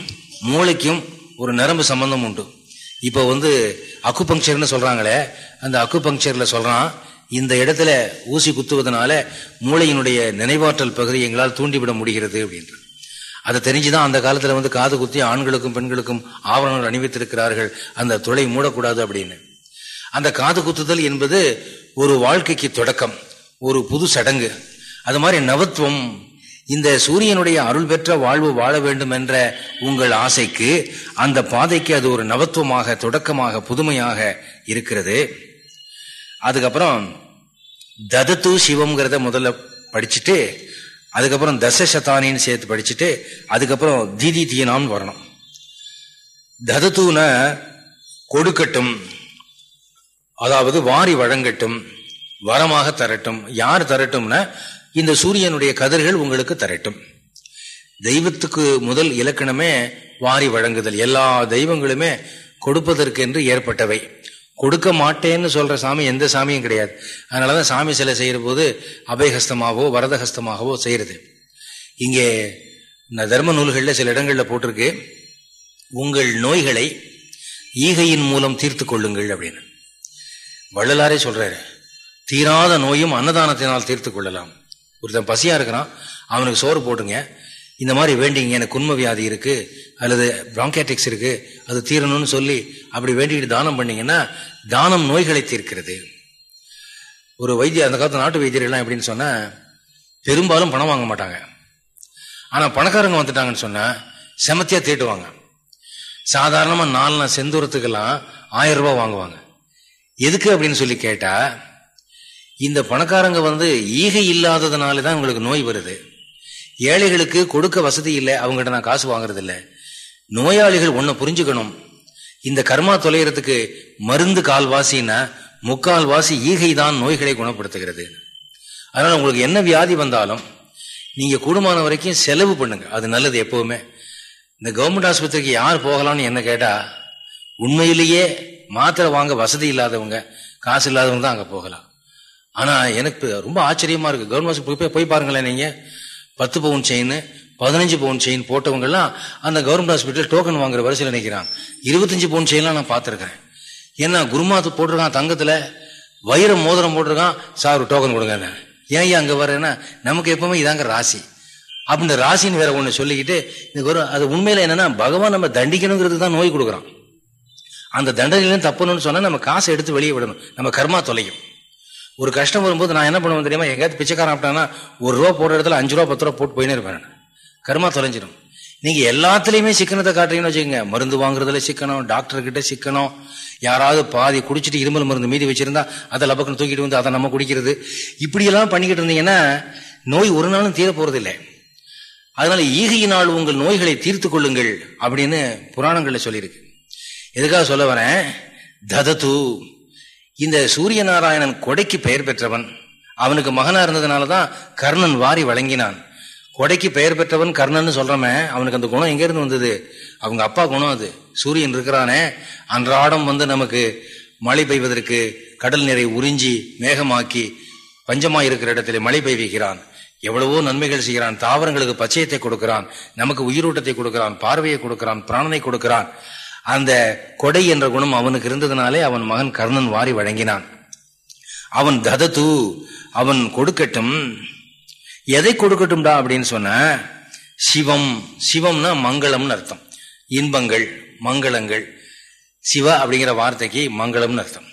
மூளைக்கும் ஒரு நரம்பு சம்பந்தம் உண்டு. இப்போ வந்து அக்கு பங்க்சர்னு சொல்கிறாங்களே அந்த அக்கு சொல்கிறான் இந்த இடத்துல ஊசி குத்துவதனால மூளையினுடைய நினைவாற்றல் பகுதி எங்களால் தூண்டிவிட முடிகிறது அப்படின்ற அதை தெரிஞ்சுதான் அந்த காலத்தில் வந்து காது குத்தி ஆண்களுக்கும் பெண்களுக்கும் ஆவணங்கள் அணிவித்திருக்கிறார்கள் அந்த தொலை மூடக்கூடாது அப்படின்னு. அந்த காது குத்துதல் என்பது ஒரு வாழ்க்கைக்கு தொடக்கம் ஒரு புது சடங்கு. அது மாதிரி நவத்துவம் இந்த சூரியனுடைய அருள் பெற்ற வாழ்வு வாழ வேண்டும் என்ற உங்கள் ஆசைக்கு அந்த பாதைக்கு அது ஒரு நவத்துவமாக தொடக்கமாக புதுமையாக இருக்கிறது. அதுக்கப்புறம் ததத்து சிவம்ங்கிறத முதல்ல படிச்சுட்டு அதுக்கப்புறம் தசசதானின்னு சேர்த்து படிச்சுட்டு அதுக்கப்புறம் தீதி தீனான்னு வரணும். ததத்துன கொடுக்கட்டும் அதாவது வாரி வழங்கட்டும் வரமாக தரட்டும். யார் தரட்டும்னா இந்த சூரியனுடைய கதிர்கள் உங்களுக்கு தரட்டும். தெய்வத்துக்கு முதல் இலக்கணமே வாரி வழங்குதல். எல்லா தெய்வங்களுமே கொடுப்பதற்கு என்று ஏற்பட்டவை. கொடுக்க மாட்டேன்னு சொல்ற சாமி எந்த சாமியும் கிடையாது. அதனாலதான் சாமி சிலை செய்யற போது அபயஹஸ்தமாகவோ வரதஹஸ்தமாகவோ செய்யறது. இங்கே தர்ம நூல்களில் சில இடங்களில் போட்டிருக்கு. உங்கள் நோய்களை ஈகையின் மூலம் தீர்த்து கொள்ளுங்கள் அப்படின்னு. வள்ளலாரே சொல்றாரு. தீராத நோயும் அன்னதானத்தினால் தீர்த்து கொள்ளலாம். ஒருத்தன் பசியா இருக்கிறான் அவனுக்கு சோறு போட்டுங்க. இந்த மாதிரி வேண்டிங்க எனக்கு குன்ம வியாதி இருக்கு அல்லது பிராங்கேட்டிக்ஸ் இருக்கு அது தீரணும்னு சொல்லி அப்படி வேண்டிக்கிட்டு தானம் பண்ணீங்கன்னா தானம் நோய்களை தீர்க்கிறது. ஒரு வைத்திய அந்த காலத்து நாட்டு வைத்தியர்கள்லாம் எப்படின்னு சொன்னா பெரும்பாலும் பணம் வாங்க மாட்டாங்க. ஆனா பணக்காரங்க வந்துட்டாங்கன்னு சொன்னா செமத்தியா தீட்டுவாங்க. சாதாரணமா நாலு செந்தூரத்துக்கெல்லாம் ஆயிரம் ரூபாய் வாங்குவாங்க. எதுக்கு அப்படின்னு சொல்லி கேட்டா இந்த பணக்காரங்க வந்து ஈகை இல்லாததுனால தான் உங்களுக்கு நோய் வருது. ஏழைகளுக்கு கொடுக்க வசதி இல்லை அவங்ககிட்ட நான் காசு வாங்குறது இல்லை நோயாளிகள் ஒன்ன புரிஞ்சுக்கணும். இந்த கர்மா தொலைகிறதுக்கு மருந்து கால்வாசின்னா முக்கால் வாசி ஈகை தான் நோய்களை குணப்படுத்துகிறது. அதனால உங்களுக்கு என்ன வியாதி வந்தாலும் நீங்க கூடுமான வரைக்கும் செலவு பண்ணுங்க. அது நல்லது எப்பவுமே. இந்த கவர்மெண்ட் ஆஸ்பத்திரிக்கு யார் போகலாம்னு என்ன கேட்டா உண்மையிலேயே மாத்திரை வாங்க வசதி இல்லாதவங்க காசு இல்லாதவங்க தான் அங்க போகலாம். ஆனா எனக்கு ரொம்ப ஆச்சரியமா இருக்கு. கவர்மெண்ட் போய் போய் பாருங்களேன் நீங்க. பத்து பவுன் செயின் பதினஞ்சு பவுன் செயின் போட்டவங்க எல்லாம் அந்த கவர்மெண்ட் ஹாஸ்பிட்டல் டோக்கன் வாங்குற வரிசையில் நினைக்கிறான் இருபத்தஞ்சு பவுன் செயின்லாம் நான் பார்த்துருக்கேன் ஏன்னா குருமாத்து போட்டிருக்கான் தங்கத்துல வைரம் மோதிரம் போட்டிருக்கான். சார் ஒரு டோக்கன் கொடுங்க ஏன் ஏன் அங்க வரேன்னா நமக்கு எப்பவுமே இதாங்க ராசி. அப்படின்னு ராசின்னு வேற ஒண்ணு சொல்லிக்கிட்டு இந்த வரும் அது உண்மையில என்னன்னா பகவான் நம்ம தண்டிக்கணுங்கிறது தான் நோய் கொடுக்குறான். அந்த தண்டனையிலும் தப்பணும்னு சொன்னா நம்ம காசை எடுத்து வெளியே விடணும். நம்ம கர்மா தொலையும். ஒரு கஷ்டம் வரும்போது நான் என்ன பண்ணுவேன் தெரியுமா? எங்கேயாவது பிச்சைக்காரன் அப்படின்னா ஒரு ரூபா போடுற இடத்துல அஞ்சு ரூபா பத்து ரூபா போட்டு போயினே இருப்பேன் கருமா தொலைஞ்சிடும். நீங்க எல்லாத்துலயுமே சிக்கனத்தை காட்டுறீங்கன்னு வச்சுக்கோங்க. மருந்து வாங்குறதுல சிக்கனம் டாக்டர் கிட்ட சிக்கனம் யாராவது பாதி குடிச்சிட்டு இருமல் மருந்து மீதி வச்சிருந்தா அதை லபக்குன்னு தூக்கிட்டு வந்து அதை நம்ம குடிக்கிறது. இப்படியெல்லாம் பண்ணிக்கிட்டு இருந்தீங்கன்னா நோய் ஒரு நாளும் தீர போறதில்லை. அதனால ஈகையினால் உங்கள் நோய்களை தீர்த்து கொள்ளுங்கள் அப்படின்னு புராணங்கள்ல சொல்லியிருக்கு. எதுக்காக சொல்ல வரேன்? ததத்து இந்த சூரிய நாராயணன் கொடைக்கு பெயர் பெற்றவன். அவனுக்கு மகனா இருந்ததுனாலதான் கர்ணன் வாரி வழங்கினான். கொடைக்கு பெயர் பெற்றவன் கர்ணன் சொல்றமே அவனுக்கு அந்த குணம் எங்கேருந்து வந்தது? அவங்க அப்பா குணம் அது. சூரியன் இருக்கிறானே அன்றாடம் வந்து நமக்கு மழை பெய்வதற்கு கடல் நீரை உறிஞ்சி மேகமாக்கி பஞ்சமாக இருக்கிற இடத்துல மழை பெய்விக்கிறான். எவ்வளவோ நன்மைகள் செய்கிறான். தாவரங்களுக்கு பச்சையத்தை கொடுக்கிறான். நமக்கு உயிரோட்டத்தை கொடுக்கிறான். பார்வையை கொடுக்கிறான். பிராணனை கொடுக்கிறான். அந்த கொடை என்ற குணம் அவனுக்கு இருந்ததுனாலே அவன் மகன் கர்ணன் வாரி வழங்கினான். அவன் ததத்து அவன் கொடுக்கட்டும். எதை கொடுக்கட்டும்டா அப்படின்னு சொன்ன சிவம் சிவம்னா மங்களம்னு அர்த்தம். இன்பங்கள் மங்களங்கள். சிவ அப்படிங்கிற வார்த்தைக்கு மங்களம்னு அர்த்தம்.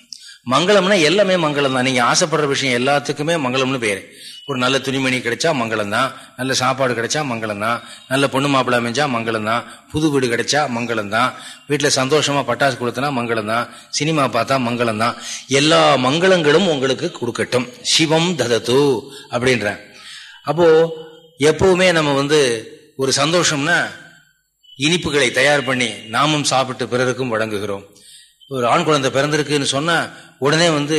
மங்களம்னா எல்லாமே மங்களம் தான் நீங்க ஆசைப்படுற விஷயம் எல்லாத்துக்குமே மங்களம்னு பேரு. ஒரு நல்ல துணிமணி கிடைச்சா மங்களம் தான் நல்ல சாப்பாடு கிடைச்சா மங்களம் தான் நல்ல பொண்ணு மாப்பிள்ள அமைஞ்சா மங்களம் தான் புது வீடு கிடைச்சா மங்களம் தான் வீட்டில் சந்தோஷமா பட்டாசு கொடுத்தனா மங்களம் தான் சினிமா பார்த்தா மங்களம் தான் எல்லா மங்களங்களும் உங்களுக்கு கொடுக்கட்டும். சிவம் ததத்து அப்படின்ற அப்போ எப்பவுமே நம்ம வந்து ஒரு சந்தோஷம்னா இனிப்புகளை தயார் பண்ணி நாமும் சாப்பிட்டு பிறருக்கும் வழங்குகிறோம். ஒரு ஆண் குழந்தை பிறந்திருக்குன்னு சொன்னா உடனே வந்து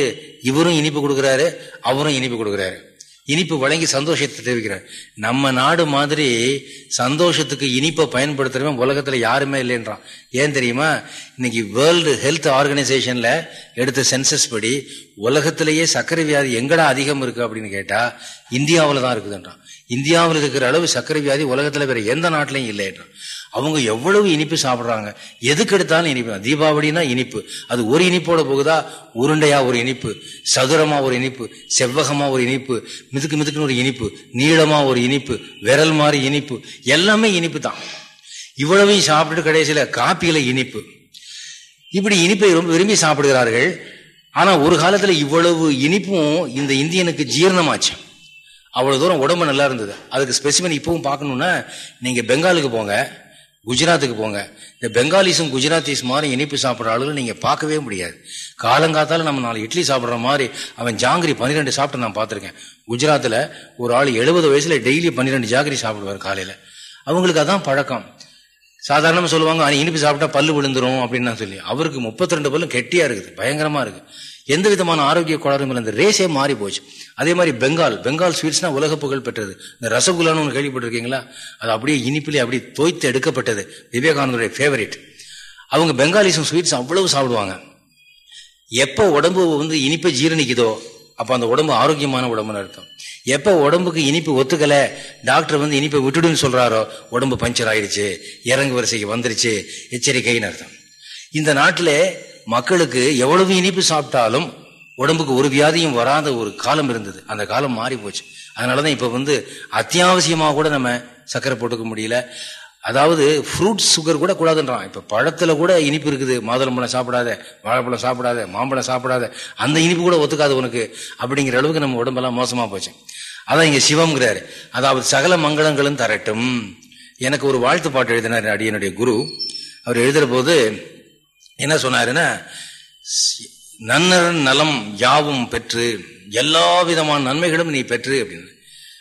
இவரும் இனிப்பு கொடுக்குறாரு அவரும் இனிப்பு கொடுக்குறாரு. இனிப்பு வழங்கி சந்தோஷத்தை தெரிவிக்கிறார். நம்ம நாடு மாதிரி சந்தோஷத்துக்கு இனிப்பை பயன்படுத்துறவன் உலகத்துல யாருமே இல்லைன்றான். ஏன் தெரியுமா? இன்னைக்கு வேர்ல்டு ஹெல்த் ஆர்கனைசேஷன்ல எடுத்த சென்சஸ் படி உலகத்திலேயே சர்க்கரை வியாதி எங்கடா அதிகம் இருக்கு அப்படின்னு கேட்டா இந்தியாவில தான் இருக்குதுன்றான். இந்தியாவில் இருக்கிற அளவு சர்க்கரை வியாதி உலகத்துல வேற எந்த நாட்டிலையும் இல்லைன்றான். அவங்க எவ்வளவு இனிப்பு சாப்பிட்றாங்க? எதுக்கு எடுத்தாலும் இனிப்பு. தீபாவளினா இனிப்பு. அது ஒரு இனிப்போட போகுதா? உருண்டையா ஒரு இனிப்பு. சதுரமா ஒரு இனிப்பு. செவ்வகமா ஒரு இனிப்பு. மிதுக்கு மிதுக்குன்னு ஒரு இனிப்பு. நீளமா ஒரு இனிப்பு. விரல் மாதிரி இனிப்பு. எல்லாமே இனிப்பு தான். இவ்வளவையும் சாப்பிட்டுட்டு கடைசியில காப்பியில இனிப்பு. இப்படி இனிப்பை ரொம்ப விரும்பி சாப்பிடுகிறார்கள். ஆனா ஒரு காலத்துல இவ்வளவு இனிப்பும் இந்த இந்தியனுக்கு ஜீரணமாச்சு. அவ்வளவு தூரம் உடம்பு நல்லா இருந்தது. அதுக்கு ஸ்பெசிமன் இப்பவும் பார்க்கணும்னா நீங்க பெங்காலுக்கு போங்க. குஜராத்துக்கு போங்க. இந்த பெங்காலிஸும் குஜராத்திஸ் மாதிரி இனிப்பு சாப்பிட்ற ஆளுகளை நீங்கள் பார்க்கவே முடியாது. காலங்காத்தால நம்ம நாலு இட்லி சாப்பிட்ற மாதிரி அவன் ஜாங்கிரி பன்னிரெண்டு சாப்பிட்டு நான் பார்த்துருக்கேன். குஜராத்தில் ஒரு ஆள் எழுபது வயசில் டெய்லி பன்னிரெண்டு ஜாங்கிரி சாப்பிடுவார் காலையில். அவங்களுக்கு அதான் பழக்கம். சாதாரணமாக சொல்லுவாங்க இனிப்பு சாப்பிட்டா பல்லு விழுந்துரும் அப்படின்னு சொல்லி. அவருக்கு முப்பத்தி ரெண்டு பல்லும் கெட்டியாக இருக்குது பயங்கரமாக இருக்குது. எந்த விதமான ஆரோக்கிய கோளாறும் இல்லை. அந்த ரேஸே மாறி போச்சு. அதே மாதிரி பெங்கால். பெங்கால் ஸ்வீட்ஸ்னா உலக புகழ் பெற்றது. இந்த ரசகுல்லான்னு ஒன்று கேள்விப்பட்டிருக்கீங்களா? அது அப்படியே இனிப்பிலே அப்படியே தோய்த்து எடுக்கப்பட்டது. விவேகானந்தருடைய ஃபேவரேட் அவங்க பெங்காலிஸும் ஸ்வீட்ஸ் அவ்வளவு சாப்பிடுவாங்க. எப்போ உடம்பு வந்து இனிப்பை ஜீரணிக்குதோ அப்போ அந்த உடம்பு ஆரோக்கியமான உடம்புன்னு அர்த்தம். எப்போ உடம்புக்கு இனிப்பு ஒத்துக்கலை டாக்டர் வந்து இனிப்பை விட்டுடுன்னு சொல்கிறாரோ உடம்பு பஞ்சர் ஆயிடுச்சு இறங்கு வரிசைக்கு வந்துருச்சு எச்சரிக்கைன்னு அர்த்தம். இந்த நாட்டில் மக்களுக்கு எவ்வளவு இனிப்பு சாப்பிட்டாலும் உடம்புக்கு ஒரு வியாதியும் வராத ஒரு காலம் இருந்தது. அந்த காலம் மாறி போச்சு. அதனாலதான் இப்ப வந்து அத்தியாவசியமாக கூட நம்ம சக்கரை போட்டுக்க முடியல. அதாவது ஃப்ரூட்ஸ் சுகர் கூட கூடாதுன்றான். இப்ப பழத்துல கூட இனிப்பு இருக்குது. மாதுளம்பழம் சாப்பிடாத வாழைப்பழம் சாப்பிடாத மாம்பழம் சாப்பிடாத அந்த இனிப்பு கூட ஒத்துக்காது உனக்கு. அப்படிங்கிற அளவுக்கு நம்ம உடம்பெல்லாம் மோசமா போச்சு. அதான் இங்க சிவம்ங்கிறாரு. அதாவது சகல மங்களங்களும் தரட்டும். எனக்கு ஒரு வாழ்த்து பாட்டு எழுதினார் அடியனுடைய குரு. அவர் எழுதுற போது என்ன சொன்னாருன்னா நன்னரன் நலம் யாவும் பெற்று எல்லா விதமான நன்மைகளும் நீ பெற்று அப்படின்னு.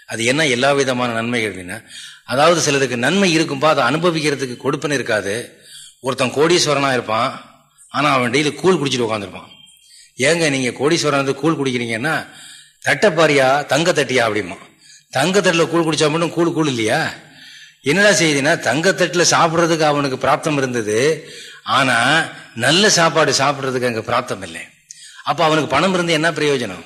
அது என்ன எல்லா விதமான நன்மைகள் அப்படின்னா அதாவது சிலருக்கு நன்மை இருக்கும்பா அதை அனுபவிக்கிறதுக்கு கொடுப்பன இருக்காது. ஒருத்தன் கோடீஸ்வரனா இருப்பான் ஆனா அவன் டெய்லி கூழ் குடிச்சிட்டு உட்காந்துருப்பான் ஏங்க நீங்க கோடீஸ்வரன் வந்து கூழ் குடிக்கிறீங்கன்னா தட்டப்பாரியா தங்க தட்டியா அப்படிமா தங்கத்தட்டில் கூழ் குடிச்சா மட்டும் கூழ் கூழ் இல்லையா? என்னடா செய்தினா தங்கத்தட்டில் சாப்பிட்றதுக்கு அவனுக்கு பிராப்தம் இருந்தது ஆனா நல்ல சாப்பாடு சாப்பிட்றதுக்கு அங்கே பிராப்தம் இல்லை. அப்போ அவனுக்கு பணம் இருந்து என்ன பிரயோஜனம்?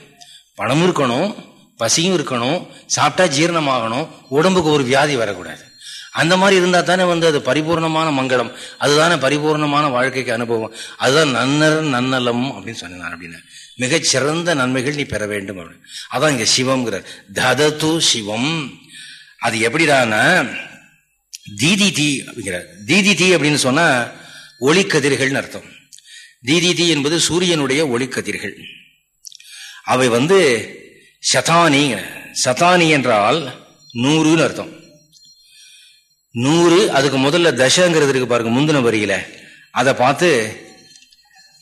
பணமும் இருக்கணும் பசியும் இருக்கணும் சாப்பிட்டா ஜீரணமாகணும் உடம்புக்கு ஒரு வியாதி வரக்கூடாது. அந்த மாதிரி இருந்தா தானே வந்து அது பரிபூர்ணமான மங்களம். அதுதானே பரிபூர்ணமான வாழ்க்கைக்கு அனுபவம். அதுதான் நன்னர் நன்னலம் அப்படின்னு சொன்னான் அப்படின்னு. மிகச்சிறந்த நன்மைகள் நீ பெற வேண்டும் அப்படின்னு. அதான் இங்க சிவம்ங்கிறார் ததது சிவம். அது எப்படிதான தீதி தீ அப்படிங்கிற. தீதி தீ அப்படின்னு சொன்னா ஒளிக்கதிர்கள்னு அர்த்தம். தீதி தீ என்பது சூரியனுடைய ஒளிக்கதிர்கள். அவை வந்து சதானி சதானி என்றால் நூறுன்னு அர்த்தம். நூறு அதுக்கு முதல்ல தசங்கிறது இருக்கு பாருங்க முந்தின வரியில. அதை பார்த்து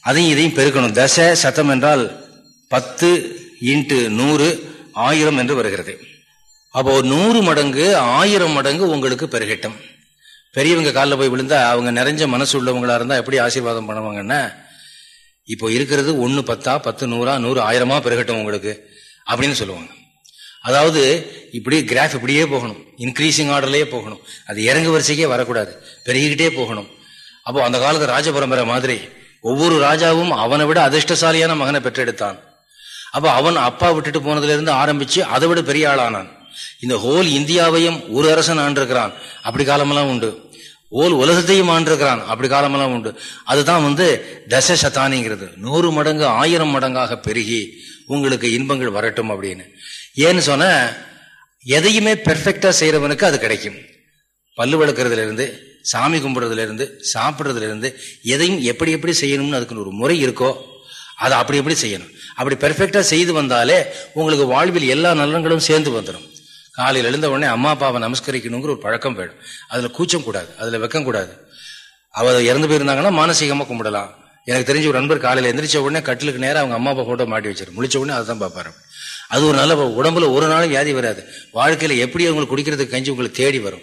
அதையும் இதையும் பெருக்கணும். தச சதம் என்றால் பத்து இன்ட்டு நூறு ஆயிரம் என்று வருகிறது. அப்போ நூறு மடங்கு ஆயிரம் மடங்கு உங்களுக்கு பெருகட்டும். பெரியவங்க காலில் போய் விழுந்தா அவங்க நிறைஞ்ச மனசு உள்ளவங்களா இருந்தா எப்படி ஆசீர்வாதம் பண்ணுவாங்கன்னா இப்போ இருக்கிறது ஒன்று பத்தா பத்து நூறா நூறு ஆயிரமா பெருகட்டும் உங்களுக்கு அப்படின்னு சொல்லுவாங்க. அதாவது இப்படி கிராஃப் இப்படியே போகணும். இன்க்ரீசிங் ஆர்டர்லேயே போகணும். அது இறங்கு வரிசைக்கே வரக்கூடாது. பெருகிக்கிட்டே போகணும். அப்போ அந்த காலத்து ராஜ பரம்பரை மாதிரி ஒவ்வொரு ராஜாவும் அவனை விட அதிர்ஷ்டசாலியான மகனை பெற்றெடுத்தான். அப்போ அவன் அப்பா விட்டுட்டு போனதுலேருந்து ஆரம்பித்து அதை விட பெரிய ஆளானான். இந்த ஹோல் இந்தியாவையும் ஒரு அரசன் ஆண்டிருக்கிறான். அப்படி காலமெல்லாம் உண்டு. ஓல் உலகத்தையும் ஆண்டிருக்கிறான். அப்படி காலமெல்லாம் உண்டு. அதுதான் வந்து தச சதானிங்கிறது நூறு மடங்கு ஆயிரம் மடங்காக பெருகி உங்களுக்கு இன்பங்கள் வரட்டும் அப்படின்னு. ஏன்னு சொன்ன எதையுமே பெர்ஃபெக்டா செய்யறவனுக்கு அது கிடைக்கும். பல்லு வளர்க்குறதுல இருந்து சாமி கும்பிட்றதுல இருந்து சாப்பிட்றதுல இருந்து எதையும் எப்படி எப்படி செய்யணும்னு அதுக்குன்னு ஒரு முறை இருக்கோ அதை அப்படி எப்படி செய்யணும்? அப்படி பெர்ஃபெக்டா செய்து வந்தாலே உங்களுக்கு வாழ்வில் எல்லா நலன்களும் சேர்ந்து வந்துடும் காலையில் எழுந்த உடனே அம்மா அப்பாவை நமஸ்கரிக்கணுங்கிற ஒரு பழக்கம் வேணும். அதில் கூச்சம் கூடாது அதில் வெக்கம் கூடாது. அவ இறந்து போயிருந்தாங்கன்னா மானசீகமாக கும்பிடலாம். எனக்கு தெரிஞ்ச ஒரு நண்பர் காலையில் எந்திரிச்ச உடனே கட்டிலுக்கு நேரம் அவங்க அம்மா அப்பா போட்டோ மாட்டி வச்சிரு. முழிச்ச உடனே அதை தான் பார்ப்பாரு அது ஒரு நல்ல உடம்புல ஒரு நாளும் வியாதி வராது. வாழ்க்கையில் எப்படி அவங்களுக்கு குடிக்கிறதுக்கு கஞ்சி உங்களுக்கு தேடி வரும்.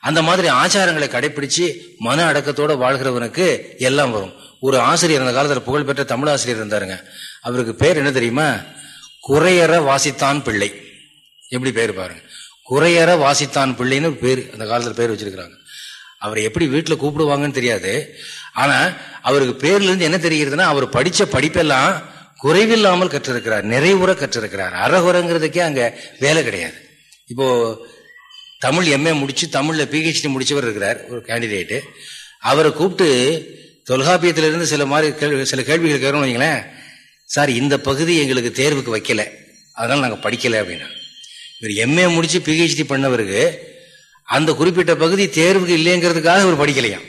அந்த மாதிரி ஆச்சாரங்களை கடைபிடிச்சு மன அடக்கத்தோட வாழ்கிறவனுக்கு எல்லாம் வரும். ஒரு ஆசிரியர் அந்த காலத்தில் புகழ்பெற்ற தமிழ் ஆசிரியர் இருந்தாருங்க. அவருக்கு பேர் என்ன தெரியுமா? குறையற வாசித்தான் பிள்ளை. எப்படி பேர் பாருங்க. குறையற வாசித்தான் பிள்ளைன்னு பேர் அந்த காலத்தில் பேர் வச்சிருக்கிறாங்க. அவரை எப்படி வீட்டில் கூப்பிடுவாங்கன்னு தெரியாது. ஆனா அவருக்கு பேர்ல இருந்து என்ன தெரிகிறதுனா அவர் படிச்ச படிப்பெல்லாம் குறைவில்லாமல் கற்றிருக்கிறார் நிறைவுற கற்றிருக்கிறார். அறகுறங்கிறதுக்கே அங்க வேலை கிடையாது. இப்போ தமிழ் எம்ஏ முடிச்சு தமிழ்ல பிஹெச்டி முடிச்சவர் இருக்கிறார் ஒரு கேண்டிடேட்டு அவரை கூப்பிட்டு தொல்காப்பியத்திலிருந்து சில மாதிரி கேள்வி சில கேள்விகள் கேட்கணும் வைங்களேன். சார் இந்த பகுதி எங்களுக்கு தேர்வுக்கு வைக்கல. அதனால நாங்கள் படிக்கல அப்படின்னா. இவர் எம்ஏ முடிச்சு பிஹெச்டி பண்ணவருக்கு அந்த குறிப்பிட்ட பகுதி தேர்வுக்கு இல்லைங்கிறதுக்காக இவர் படிக்கலையாம்.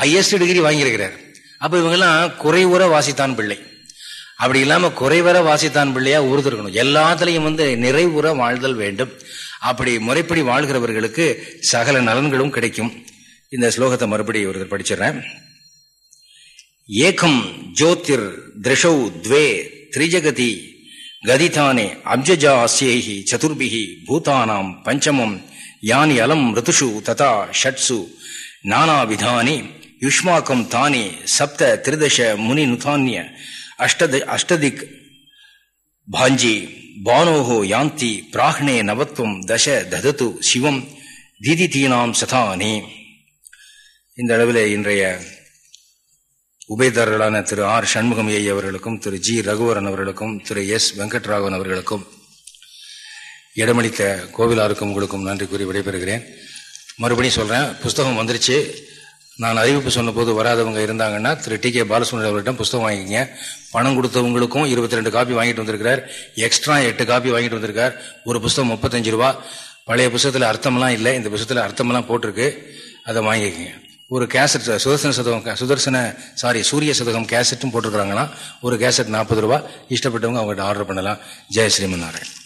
Highest degree வாங்கியிருக்கிறார். அப்ப இவங்கெல்லாம் குறைவுற வாசித்தான் பிள்ளை. அப்படி இல்லாம குறைவர வாசித்தான் பிள்ளையா உறுதிருக்கணும் எல்லாத்துலயும் வந்து நிறைவுற வாழ்தல் வேண்டும். அப்படி முறைப்படி வாழ்கிறவர்களுக்கு சகல நலன்களும் கிடைக்கும். இந்த ஸ்லோகத்தை மறுபடி ஒருத்தர் படிச்சிடறேன். ஏகம் ஜோதிர் திரிஷௌ துவே திரிஜகதி கதிதானே அப்ஜஜா அஸ்யைஹி சதுர்பிஹி பூதானாம் பஞ்சமம் யானி அலம் ரிதுஷு ததா ஷட்சு நானாவிதானி யுஷ்மாக்கம் தானே சப்த திரிதஷ முனி நுதானிய அஷ்டத அஷ்டதிக் பாஞ்சி பானோகோ யாந்தி பிராக்னே நவத்துவம் தச ததத்து சிவம் தீதிதீனாம் சதானே. இந்த அளவில் இன்றைய உபயதாரர்களான திரு ஆர். சண்முகம் ஐ அவர்களுக்கும் திரு ஜி. ரகுவரன் அவர்களுக்கும் திரு எஸ். வெங்கட்ராகவன் அவர்களுக்கும் இடமளித்த கோவிலாருக்கும் உங்களுக்கும் நன்றி கூறி விடைபெறுகிறேன். மறுபடியும் சொல்கிறேன் புஸ்தகம் வந்துருச்சு. நான் அறிவிப்பு சொன்ன போது வராதவங்க இருந்தாங்கன்னா திரு டி. கே. பாலசுந்தர் அவர்களிடம் புஸ்தகம் வாங்கிக்கிங்க. பணம் கொடுத்தவங்களுக்கும் இருபத்தி ரெண்டு காப்பி வாங்கிட்டு வந்திருக்கிறார். எக்ஸ்ட்ரா எட்டு காப்பி வாங்கிட்டு வந்திருக்கார். ஒரு புஸ்தகம் முப்பத்தஞ்சு ரூபா. பழைய புஸ்தகத்தில் அர்த்தமெல்லாம் இல்லை. இந்த புஸ்தகத்தில் அர்த்தமெல்லாம் போட்டிருக்கு. அதை வாங்கிக்கிங்க. ஒரு கேசட் சுதர்சன சதகம் சுதர்சன சாரி சூரிய சதகம் கேசட்டும் போட்டிருக்கிறாங்கன்னா ஒரு கேசட் நாற்பது ரூபா. இஷ்டப்பட்டவங்க அவங்ககிட்ட ஆர்டர் பண்ணலாம். ஜெய் ஸ்ரீமன் நாராயண்